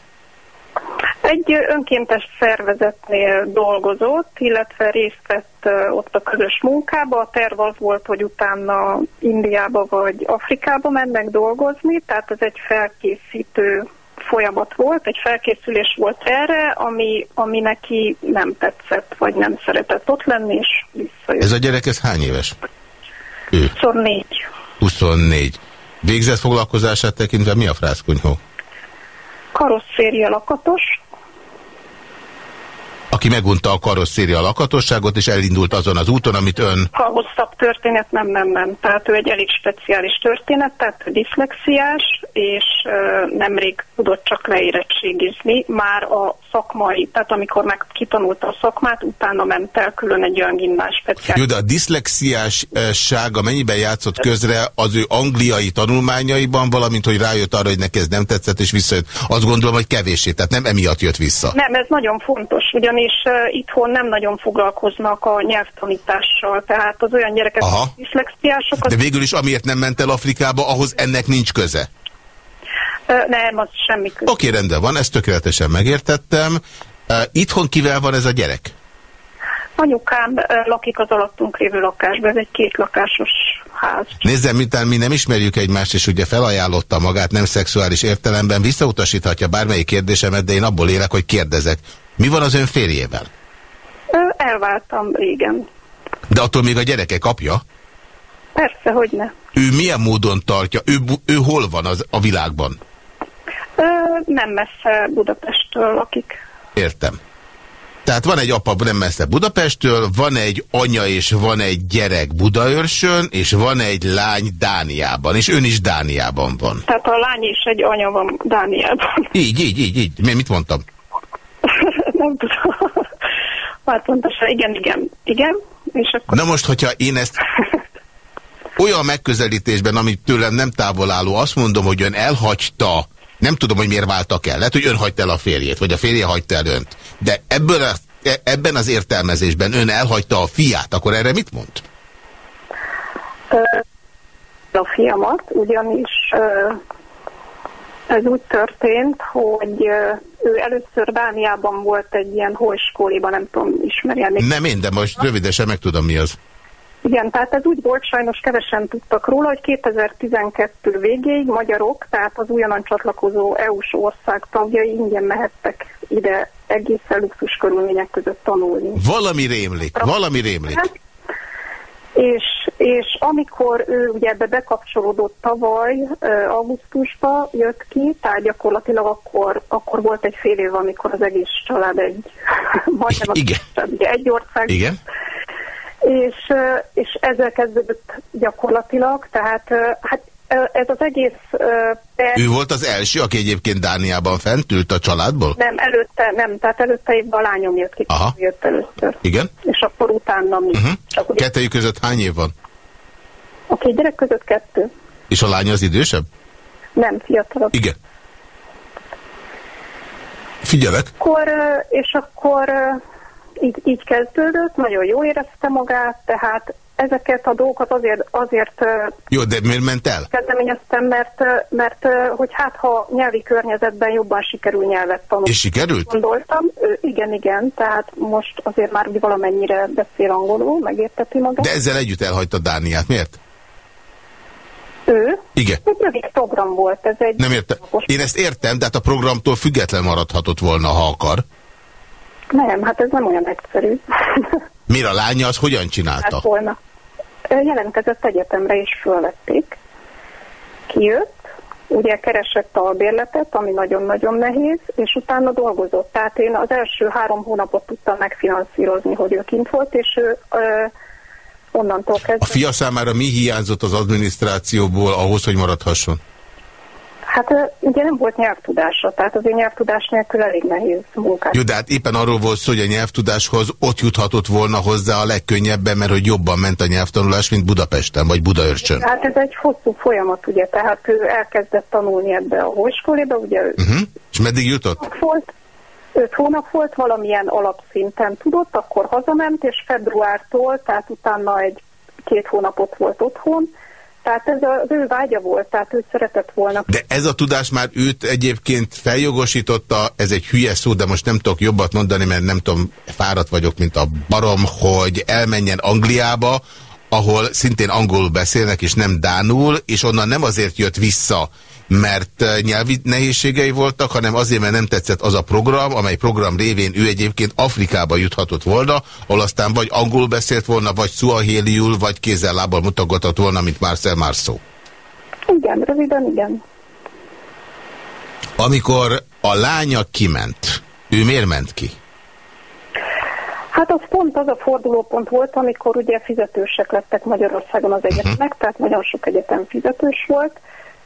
Egy önkéntes szervezetnél dolgozott, illetve részt vett ott a közös munkába. A terv az volt, hogy utána Indiába vagy Afrikába mennek dolgozni, tehát ez egy felkészítő folyamat volt, egy felkészülés volt erre, ami, ami neki nem tetszett, vagy nem szeretett ott lenni, és visszajött. Ez a gyerek, ez hány éves? Ő. 24. 24. Végzett foglalkozását tekintve mi a frászkunyhó? Karosszéria lakatos aki megunta a karosszéria lakatosságot, és elindult azon az úton, amit ön... Ha hosszabb történet, nem, nem, nem. Tehát ő egy elég speciális történet, tehát diszlexiás, és uh, nemrég tudott csak leérettségizni. Már a szakmai, tehát amikor meg kitanulta a szakmát, utána ment el külön egy olyan gimnás speciális. Jó, de a diszlexiássága mennyiben játszott közre az ő angliai tanulmányaiban, valamint, hogy rájött arra, hogy neki ez nem tetszett, és visszajött. Azt gondolom, hogy kevéssé, tehát nem emiatt jött vissza. Nem, ez nagyon fontos, ugyanis uh, itthon nem nagyon foglalkoznak a nyelvtanítással, tehát az olyan gyerekek, Aha. diszlexiások... De végül is amiért nem ment el Afrikába, ahhoz ennek nincs köze. Nem, az semmi köze. Oké, okay, rendben van, ezt tökéletesen megértettem. Itthon kivel van ez a gyerek? Anyukám lakik az alattunk lévő lakásban, ez egy két lakásos ház. Nézzem, mintán mi nem ismerjük egymást, és ugye felajánlotta magát nem szexuális értelemben, visszautasíthatja bármelyik kérdésemet, de én abból élek, hogy kérdezek. Mi van az ön férjével? Elváltam régen. De attól még a gyereke kapja? Persze, hogy ne. Ő milyen módon tartja? Ő, ő hol van az, a világban? Ö, nem messze Budapesttől lakik. Értem. Tehát van egy apa nem messze Budapesttől, van egy anya és van egy gyerek Budaörsön, és van egy lány Dániában, és ön is Dániában van. Tehát a lány és egy anya van Dániában. Így, így, így, így. Mi, mit mondtam? Nem tudom. Hát pontosan, igen, igen, igen. És akkor... Na most, hogyha én ezt olyan megközelítésben, amit tőlem nem távol álló, azt mondom, hogy ön elhagyta, nem tudom, hogy miért váltak el, lehet, hogy ön hagyta el a férjét, vagy a férje hagyta el önt, de ebből a, e, ebben az értelmezésben ön elhagyta a fiát, akkor erre mit mond? A fiamat, ugyanis ez úgy történt, hogy ő először Dániában volt egy ilyen hóiskóliban, nem tudom, ismerjen. Nem én, de most rövidesen meg tudom mi az. Igen, tehát ez úgy volt, sajnos kevesen tudtak róla, hogy 2012 végéig magyarok, tehát az újonnan csatlakozó EU-s ország tagjai ingyen mehettek ide egészen luxus körülmények között tanulni. Valami rémlik, valami rémlik. És, és amikor ő ugye ebbe bekapcsolódott tavaly, augusztusba jött ki, tehát gyakorlatilag akkor, akkor volt egy fél év, amikor az egész család egy, majdnem Igen. Az, ugye egy ország. Igen és, és ezzel kezdődött gyakorlatilag, tehát hát ez az egész... Per... Ő volt az első, aki egyébként Dániában fent ült a családból? Nem, előtte nem, tehát előtte évben a lányom jött ki, Aha. jött először. Igen? És akkor utána mi. Uh mhm. -huh. ugye... Kettejük között hány év van? A két gyerek között kettő. És a lánya az idősebb? Nem, fiatalabb. Igen. Figyelek. Akkor, és akkor így, így kezdődött, nagyon jó érezte magát, tehát ezeket a dolgokat azért, azért Jó, de miért ment el? Kezdeményeztem, mert, mert hogy hát ha nyelvi környezetben jobban sikerül nyelvet tanulni. És sikerült? Gondoltam, igen, igen, tehát most azért már valamennyire beszél angolul, megérteti magát. De ezzel együtt elhagyta Dániát, miért? Ő? Igen. Egy rövid program volt, ez egy... Nem értem. Én ezt értem, de hát a programtól független maradhatott volna, ha akar. Nem, hát ez nem olyan egyszerű. Mire a lánya az hogyan csinálta? Hát volna. Jelentkezett egyetemre és fölvették. Kijött, ugye keresett a bérletet, ami nagyon-nagyon nehéz, és utána dolgozott. Tehát én az első három hónapot tudtam megfinanszírozni, hogy ő kint volt, és ő ö, onnantól kezdve... A fia számára mi hiányzott az adminisztrációból ahhoz, hogy maradhasson? Hát ugye nem volt nyelvtudása, tehát azért nyelvtudás nélkül elég nehéz munkát. Jó, de hát éppen arról volt szó, hogy a nyelvtudáshoz ott juthatott volna hozzá a legkönnyebben, mert hogy jobban ment a nyelvtanulás, mint Budapesten, vagy Budaörcsön. Hát ez egy hosszú folyamat, ugye, tehát ő elkezdett tanulni ebbe a hóiskolébe, ugye uh -huh. És meddig jutott? Volt, öt hónap volt, valamilyen alapszinten tudott, akkor hazament, és februártól, tehát utána egy két hónapot volt otthon, tehát ez az ő vágya volt, tehát ő szeretett volna. De ez a tudás már őt egyébként feljogosította, ez egy hülye szó, de most nem tudok jobbat mondani, mert nem tudom, fáradt vagyok, mint a barom, hogy elmenjen Angliába, ahol szintén angolul beszélnek, és nem dánul, és onnan nem azért jött vissza, mert eh, nyelvi nehézségei voltak, hanem azért, mert nem tetszett az a program, amely program révén ő egyébként Afrikába juthatott volna, ahol aztán vagy angolul beszélt volna, vagy szuahéliul, vagy kézzel lábbal mutogatott volna, mint Marcel Marceau. Igen, röviden igen. Amikor a lánya kiment, ő miért ment ki? Hát az pont az a fordulópont volt, amikor ugye fizetősek lettek Magyarországon az egyetemek, uh mhm. -huh. tehát nagyon sok egyetem fizetős volt,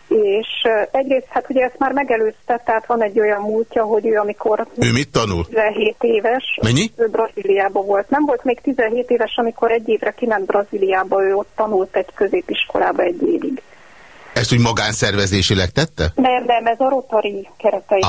és egyrészt, hát ugye ezt már megelőzte, tehát van egy olyan múltja, hogy ő amikor... Ő mit tanul? 17 éves. Mennyi? Ő Brazíliában volt. Nem volt még 17 éves, amikor egy évre kiment Brazíliába, ő ott tanult egy középiskolába egy évig. Ezt úgy magánszervezésileg tette? Nem, nem, ez a Rotary keretei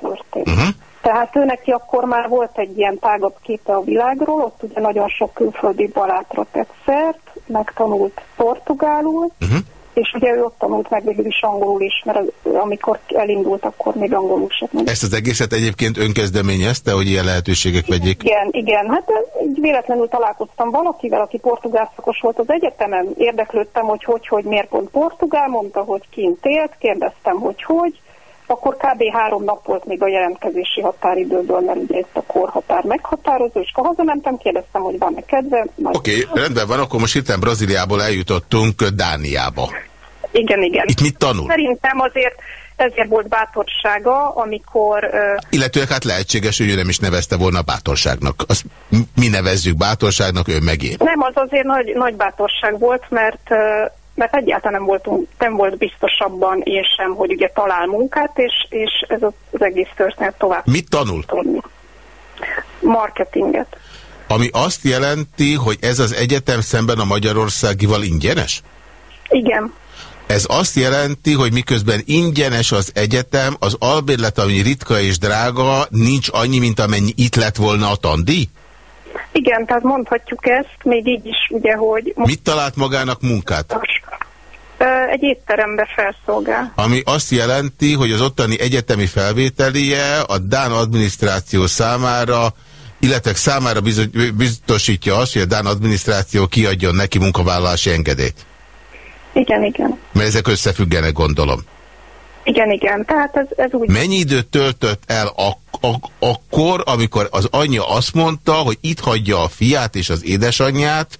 történt. Uh -huh. Tehát ő neki akkor már volt egy ilyen tágabb képe a világról, ott ugye nagyon sok külföldi balátra tett szert, megtanult portugálul, uh -huh és ugye ő ott tanult meg végül is angolul is, mert az, amikor elindult, akkor még angolul sem. Ezt az egészet egyébként önkezdeményezte, hogy ilyen lehetőségek vegyék? Igen, igen. Hát így véletlenül találkoztam valakivel, aki portugál szakos volt az egyetemen. Érdeklődtem, hogy hogy, hogy miért pont portugál, mondta, hogy kint élt, kérdeztem, hogy hogy, akkor kb. három nap volt még a jelentkezési határidőből, mert ugye itt a korhatár meghatározó, és ha hazamentem, kérdeztem, hogy van-e kedve. Oké, okay, rendben van, akkor most itt Brazíliából eljutottunk Dániába. Igen, igen. Itt mit tanul? Szerintem azért ezért volt bátorsága, amikor... Uh... Illetőleg hát lehetséges, hogy ő nem is nevezte volna bátorságnak. Azt mi nevezzük bátorságnak, ő megé. Nem, az azért nagy, nagy bátorság volt, mert uh, mert egyáltalán nem, voltunk, nem volt biztosabban én sem, hogy ugye talál munkát, és, és ez az, az egész történet tovább. Mit tanul? Tudni. Marketinget. Ami azt jelenti, hogy ez az egyetem szemben a Magyarországival ingyenes? Igen. Ez azt jelenti, hogy miközben ingyenes az egyetem, az albérlet, ami ritka és drága, nincs annyi, mint amennyi itt lett volna a tandíj? Igen, tehát mondhatjuk ezt, még így is, ugye, hogy... Mit talált magának munkát? Egy étterembe felszolgál. Ami azt jelenti, hogy az ottani egyetemi felvételie a Dán adminisztráció számára, illetve számára biztosítja azt, hogy a Dán adminisztráció kiadjon neki munkavállalási engedélyt. Igen, igen. Mert ezek összefüggenek, gondolom. Igen, igen, tehát ez, ez úgy... Mennyi időt töltött el ak ak akkor, amikor az anyja azt mondta, hogy itt hagyja a fiát és az édesanyját,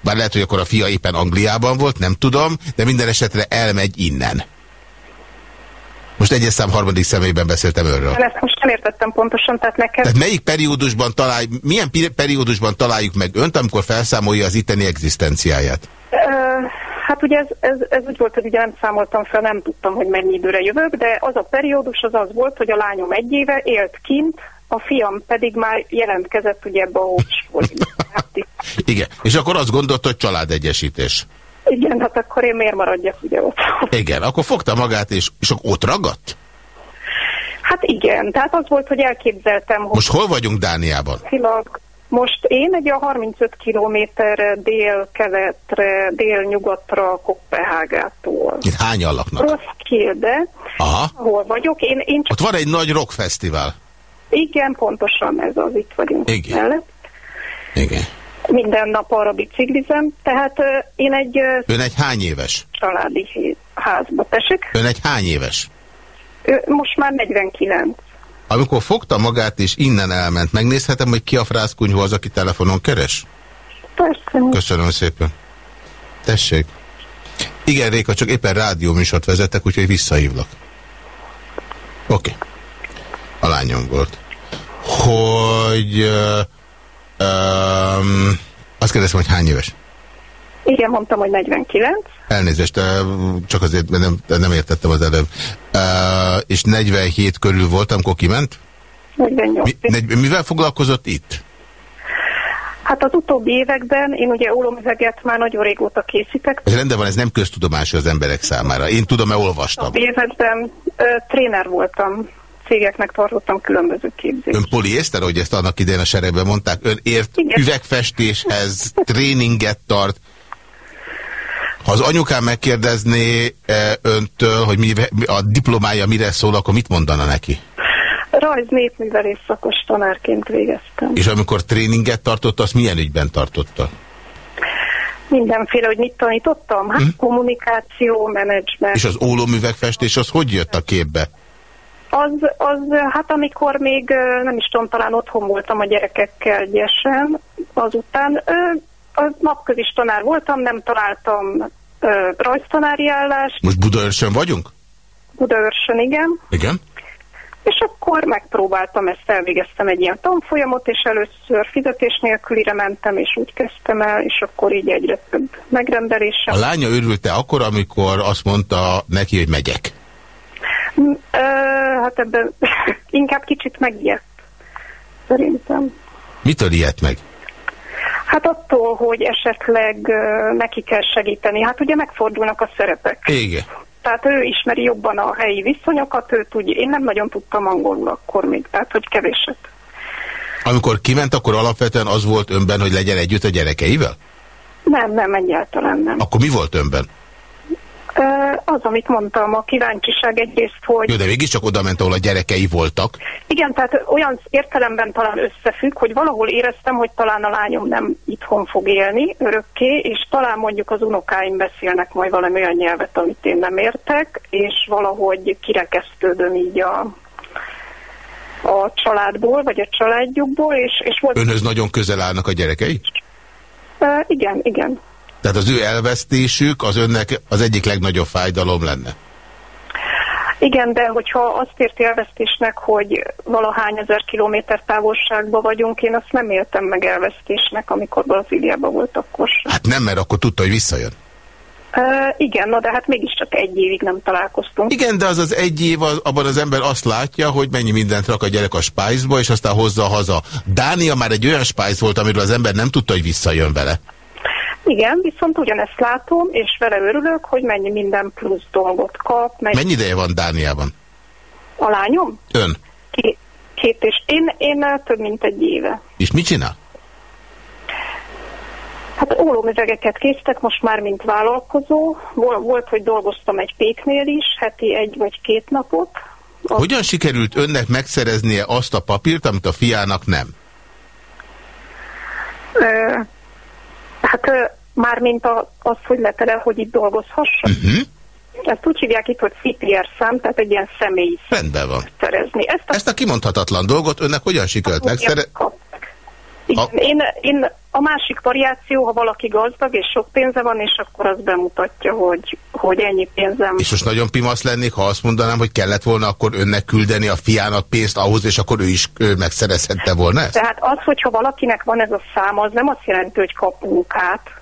bár lehet, hogy akkor a fia éppen Angliában volt, nem tudom, de minden esetre elmegy innen. Most egyes szám harmadik személyben beszéltem őről. Ezt most nem értettem pontosan, tehát nekem... Tehát melyik periódusban találj, milyen periódusban találjuk meg önt, amikor felszámolja az itteni egzisztenciáját? Hát ugye ez, ez, ez úgy volt, hogy ugye nem számoltam fel, nem tudtam, hogy mennyi időre jövök, de az a periódus az az volt, hogy a lányom egy éve élt kint, a fiam pedig már jelentkezett ugye ebbe a hócskóliba. Igen, és akkor azt gondolt, hogy családegyesítés. Igen, hát akkor én miért maradjak ugye ott. Igen, akkor fogta magát, és, és akkor ott ragadt? Hát igen, tehát az volt, hogy elképzeltem, hogy... Most hol vagyunk Dániában? Filag, most én egy a 35 kilométerre dél-keletre, dél-nyugatra Kopenhágától. Itt hányan laknak? Roskilde, Aha. hol vagyok. Én, én csak... Ott van egy nagy rockfesztivál. Igen, pontosan ez az, itt vagyunk Igen. mellett. Igen. Minden nap arra biciklizem, tehát uh, én egy... Uh, Ön egy hány éves? Családi házba, tessék. Ön egy hány éves? Ő, most már 49. Amikor fogta magát és innen elment, megnézhetem, hogy ki a frászkunyhó az, aki telefonon keres? Persze. Köszönöm szépen. Tessék. Igen, Réka, csak éppen rádióműsort vezetek, úgyhogy visszahívlak. Oké. Okay. A lányom volt. Hogy... Uh, um, azt kérdezem, hogy hány éves? Igen, mondtam, hogy 49. Elnézést, csak azért nem, nem értettem az előbb. És 47 körül voltam, amikor kiment? 48. Mi, mivel foglalkozott itt? Hát az utóbbi években én ugye ólomüveget már nagyon régóta készítek. Ez rendben van, ez nem köztudomás az emberek számára. Én tudom, mert olvastam. A években ö, tréner voltam cégeknek tartottam különböző képzést. Ön poliészter, hogy ezt annak idején a seregben mondták? Ön ért Igen. üvegfestéshez, tréninget tart. Ha az anyukám megkérdezné öntől, hogy mi, a diplomája mire szól, akkor mit mondana neki? Rajz népművelés szakos tanárként végeztem. És amikor tréninget tartott, azt milyen ügyben tartotta? Mindenféle, hogy mit tanítottam? Hát hm? kommunikáció, menedzsment. És az ólomüvegfestés az hogy jött a képbe? Az, az, hát amikor még nem is tudom, talán otthon voltam a gyerekekkel gyesen, azután az napközis tanár voltam, nem találtam rajztanári állást. Most Budaörsön vagyunk? Budaörsön, igen. Igen. És akkor megpróbáltam ezt, elvégeztem egy ilyen tanfolyamot, és először fizetés nélkülire mentem, és úgy kezdtem el, és akkor így egyre több megrendelésem. A lánya örülte akkor, amikor azt mondta neki, hogy megyek? Mm, hát ebben inkább kicsit megijedt, szerintem. Mitől ijedt meg? Hát attól, hogy esetleg neki kell segíteni. Hát ugye megfordulnak a szerepek. Igen. Tehát ő ismeri jobban a helyi viszonyokat, ő tudja. Én nem nagyon tudtam angolul akkor még, tehát hogy kevéset. Amikor kiment, akkor alapvetően az volt önben, hogy legyen együtt a gyerekeivel? Nem, nem, egyáltalán nem. Akkor mi volt önben? Az, amit mondtam, a kíváncsiság egyrészt, hogy... Jó, de mégiscsak oda ment, ahol a gyerekei voltak. Igen, tehát olyan értelemben talán összefügg, hogy valahol éreztem, hogy talán a lányom nem itthon fog élni örökké, és talán mondjuk az unokáim beszélnek majd valami olyan nyelvet, amit én nem értek, és valahogy kirekesztődöm így a, a családból, vagy a családjukból, és, és volt... Önhöz nagyon közel állnak a gyerekei? Uh, igen, igen. Tehát az ő elvesztésük az önnek az egyik legnagyobb fájdalom lenne? Igen, de hogyha azt érti elvesztésnek, hogy valahány ezer kilométer távolságban vagyunk, én azt nem éltem meg elvesztésnek, amikor Brazíliában volt akkor sem. Hát nem, mert akkor tudta, hogy visszajön. Uh, igen, na de hát mégiscsak egy évig nem találkoztunk. Igen, de az az egy év, az, abban az ember azt látja, hogy mennyi mindent rak a gyerek a spájzba, és aztán hozza haza. Dánia már egy olyan spájz volt, amiről az ember nem tudta, hogy visszajön vele. Igen, viszont ugyanezt látom, és vele örülök, hogy mennyi minden plusz dolgot kap. Mennyi, mennyi ideje van Dániában? A lányom? Ön? Két, két és én, én több mint egy éve. És mit csinál? Hát ólomüvegeket készítek most már, mint vállalkozó. Volt, hogy dolgoztam egy péknél is, heti egy vagy két napot. Hogyan sikerült önnek megszereznie azt a papírt, amit a fiának nem? Ö, hát mármint az, hogy letele, hogy itt dolgozhasson. Uh mhm. Ezt úgy hívják itt, hogy CPR szám, tehát egy ilyen személyi Rendben van. szerezni. Ezt a, Ezt a kimondhatatlan dolgot önnek hogyan sikerült megszerezni? A... Én, én a másik variáció, ha valaki gazdag és sok pénze van, és akkor az bemutatja, hogy, hogy ennyi pénzem. És most nagyon pimasz lennék, ha azt mondanám, hogy kellett volna akkor önnek küldeni a fiának pénzt ahhoz, és akkor ő is ő megszerezhette volna ezt? Tehát az, hogyha valakinek van ez a szám, az nem azt jelenti, hogy kap munkát,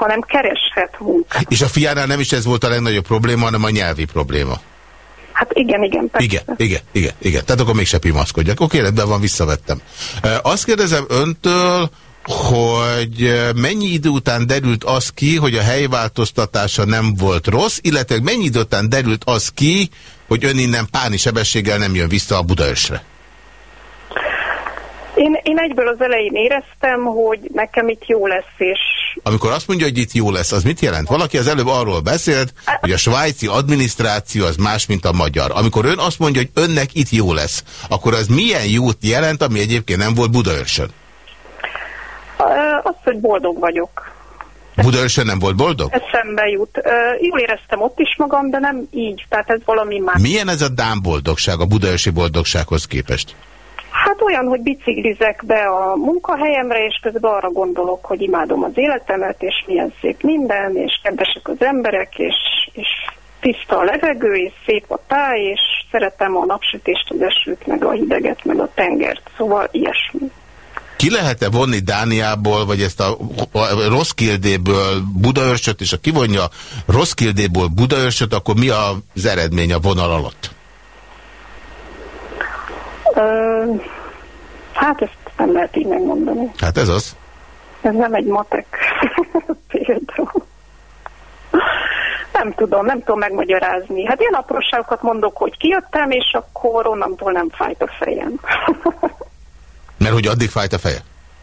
hanem kereshet munkát. És a fiánál nem is ez volt a legnagyobb probléma, hanem a nyelvi probléma. Hát igen, igen, persze. Igen, igen, igen, igen. Tehát akkor mégse pimaszkodjak. Oké, rendben van, visszavettem. Azt kérdezem öntől, hogy mennyi idő után derült az ki, hogy a helyváltoztatása nem volt rossz, illetve mennyi idő után derült az ki, hogy ön innen páni sebességgel nem jön vissza a Budaörsre? Én, én egyből az elején éreztem, hogy nekem itt jó lesz, és... Amikor azt mondja, hogy itt jó lesz, az mit jelent? Valaki az előbb arról beszélt, hogy a svájci adminisztráció az más, mint a magyar. Amikor ön azt mondja, hogy önnek itt jó lesz, akkor az milyen jót jelent, ami egyébként nem volt Budaörsön? Az, hogy boldog vagyok. Budaörsön nem volt boldog? Eszembe jut. Jól éreztem ott is magam, de nem így, tehát ez valami más. Milyen ez a Dán boldogság a budaörsi boldogsághoz képest? Hát olyan, hogy biciklizek be a munkahelyemre, és közben arra gondolok, hogy imádom az életemet, és milyen szép minden, és kedvesek az emberek, és, és tiszta a levegő, és szép a táj, és szeretem a napsütést, az esőt, meg a hideget, meg a tengert, szóval ilyesmi. Ki lehet-e vonni Dániából, vagy ezt a, a Roskildéből Budaörsöt, és ha kivonja Roskildéből Budaörsöt, akkor mi az eredmény a vonal alatt? Ö, hát ezt nem lehet így megmondani. Hát ez az. Ez nem egy matek példa. Nem tudom, nem tudom megmagyarázni. Hát ilyen apróságokat mondok, hogy kijöttem, és akkor onnantól nem fájt a fejem. Mert hogy addig fájt a feje?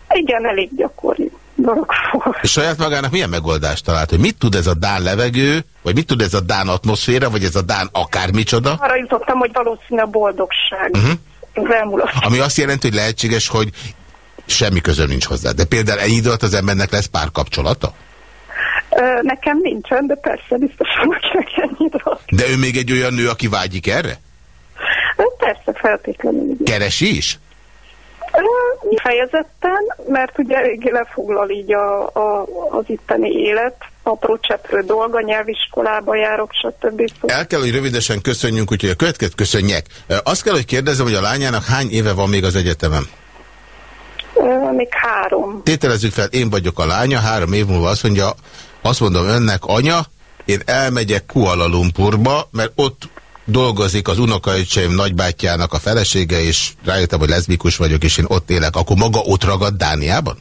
Igen, elég gyakori dolog volt. És saját magának milyen megoldást talált? Hogy mit tud ez a Dán levegő, vagy mit tud ez a Dán atmoszféra, vagy ez a Dán akármicsoda? Arra jutottam, hogy valószínű a boldogság. Uh -huh. Ami azt jelenti, hogy lehetséges, hogy semmi közöm nincs hozzá. De például ennyi idő az embernek lesz párkapcsolata? Nekem nincsen, de persze biztosan akinek ennyi De ő még egy olyan nő, aki vágyik erre? Persze, feltétlenül. Keresi is? Fejezetten, mert ugye eléggé lefoglal így a, a, az itteni élet, apró cseprő dolga, nyelviskolába járok, stb. El kell, hogy rövidesen köszönjünk, úgyhogy a következőt köszönjek. Azt kell, hogy kérdezem, hogy a lányának hány éve van még az egyetemen? Még három. Tételezzük fel, én vagyok a lánya, három év múlva azt mondja, azt mondom önnek, anya, én elmegyek Kuala Lumpurba, mert ott dolgozik az unokaöcseim nagybátyjának a felesége, és rájöttem, hogy leszbikus vagyok, és én ott élek, akkor maga ott ragad Dániában?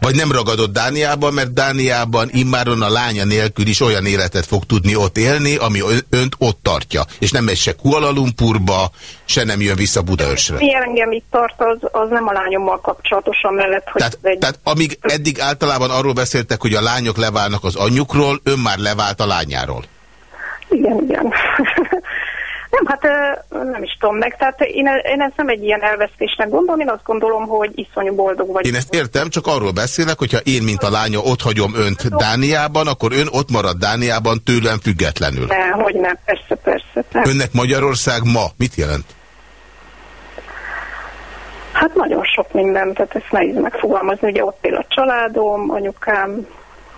Vagy nem ragadott Dániában, mert Dániában immáron a lánya nélkül is olyan életet fog tudni ott élni, ami önt ott tartja. És nem megy se Kuala Lumpurba, se nem jön vissza Budaörsre. Mi engem itt tart, az, az nem a lányommal kapcsolatosan mellett, hogy... Tehát, egy... tehát amíg eddig általában arról beszéltek, hogy a lányok leválnak az anyjukról, ön már levált a lányáról. Igen, igen. Nem, hát nem is tudom meg. Tehát én, én ezt nem egy ilyen elvesztésnek gondolom, én azt gondolom, hogy iszonyú boldog vagyok. Én ezt értem, csak arról beszélek, hogyha én, mint a lánya, ott hagyom önt Dániában, akkor ön ott marad Dániában tőlem függetlenül. Ne, hogy nem, persze, persze. Nem. Önnek Magyarország ma mit jelent? Hát nagyon sok minden, tehát ezt nehéz megfogalmazni. Ugye ott él a családom, anyukám,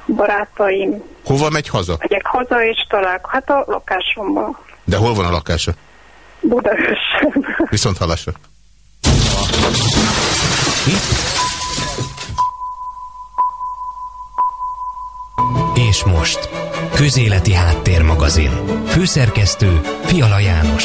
barátaim. Hova megy haza? Megyek haza és találkozom. Hát a lakásomban. De hol van a lakása? Budaörsön. Viszont halásra. És most, Közéleti Háttérmagazin. Főszerkesztő Fiala János.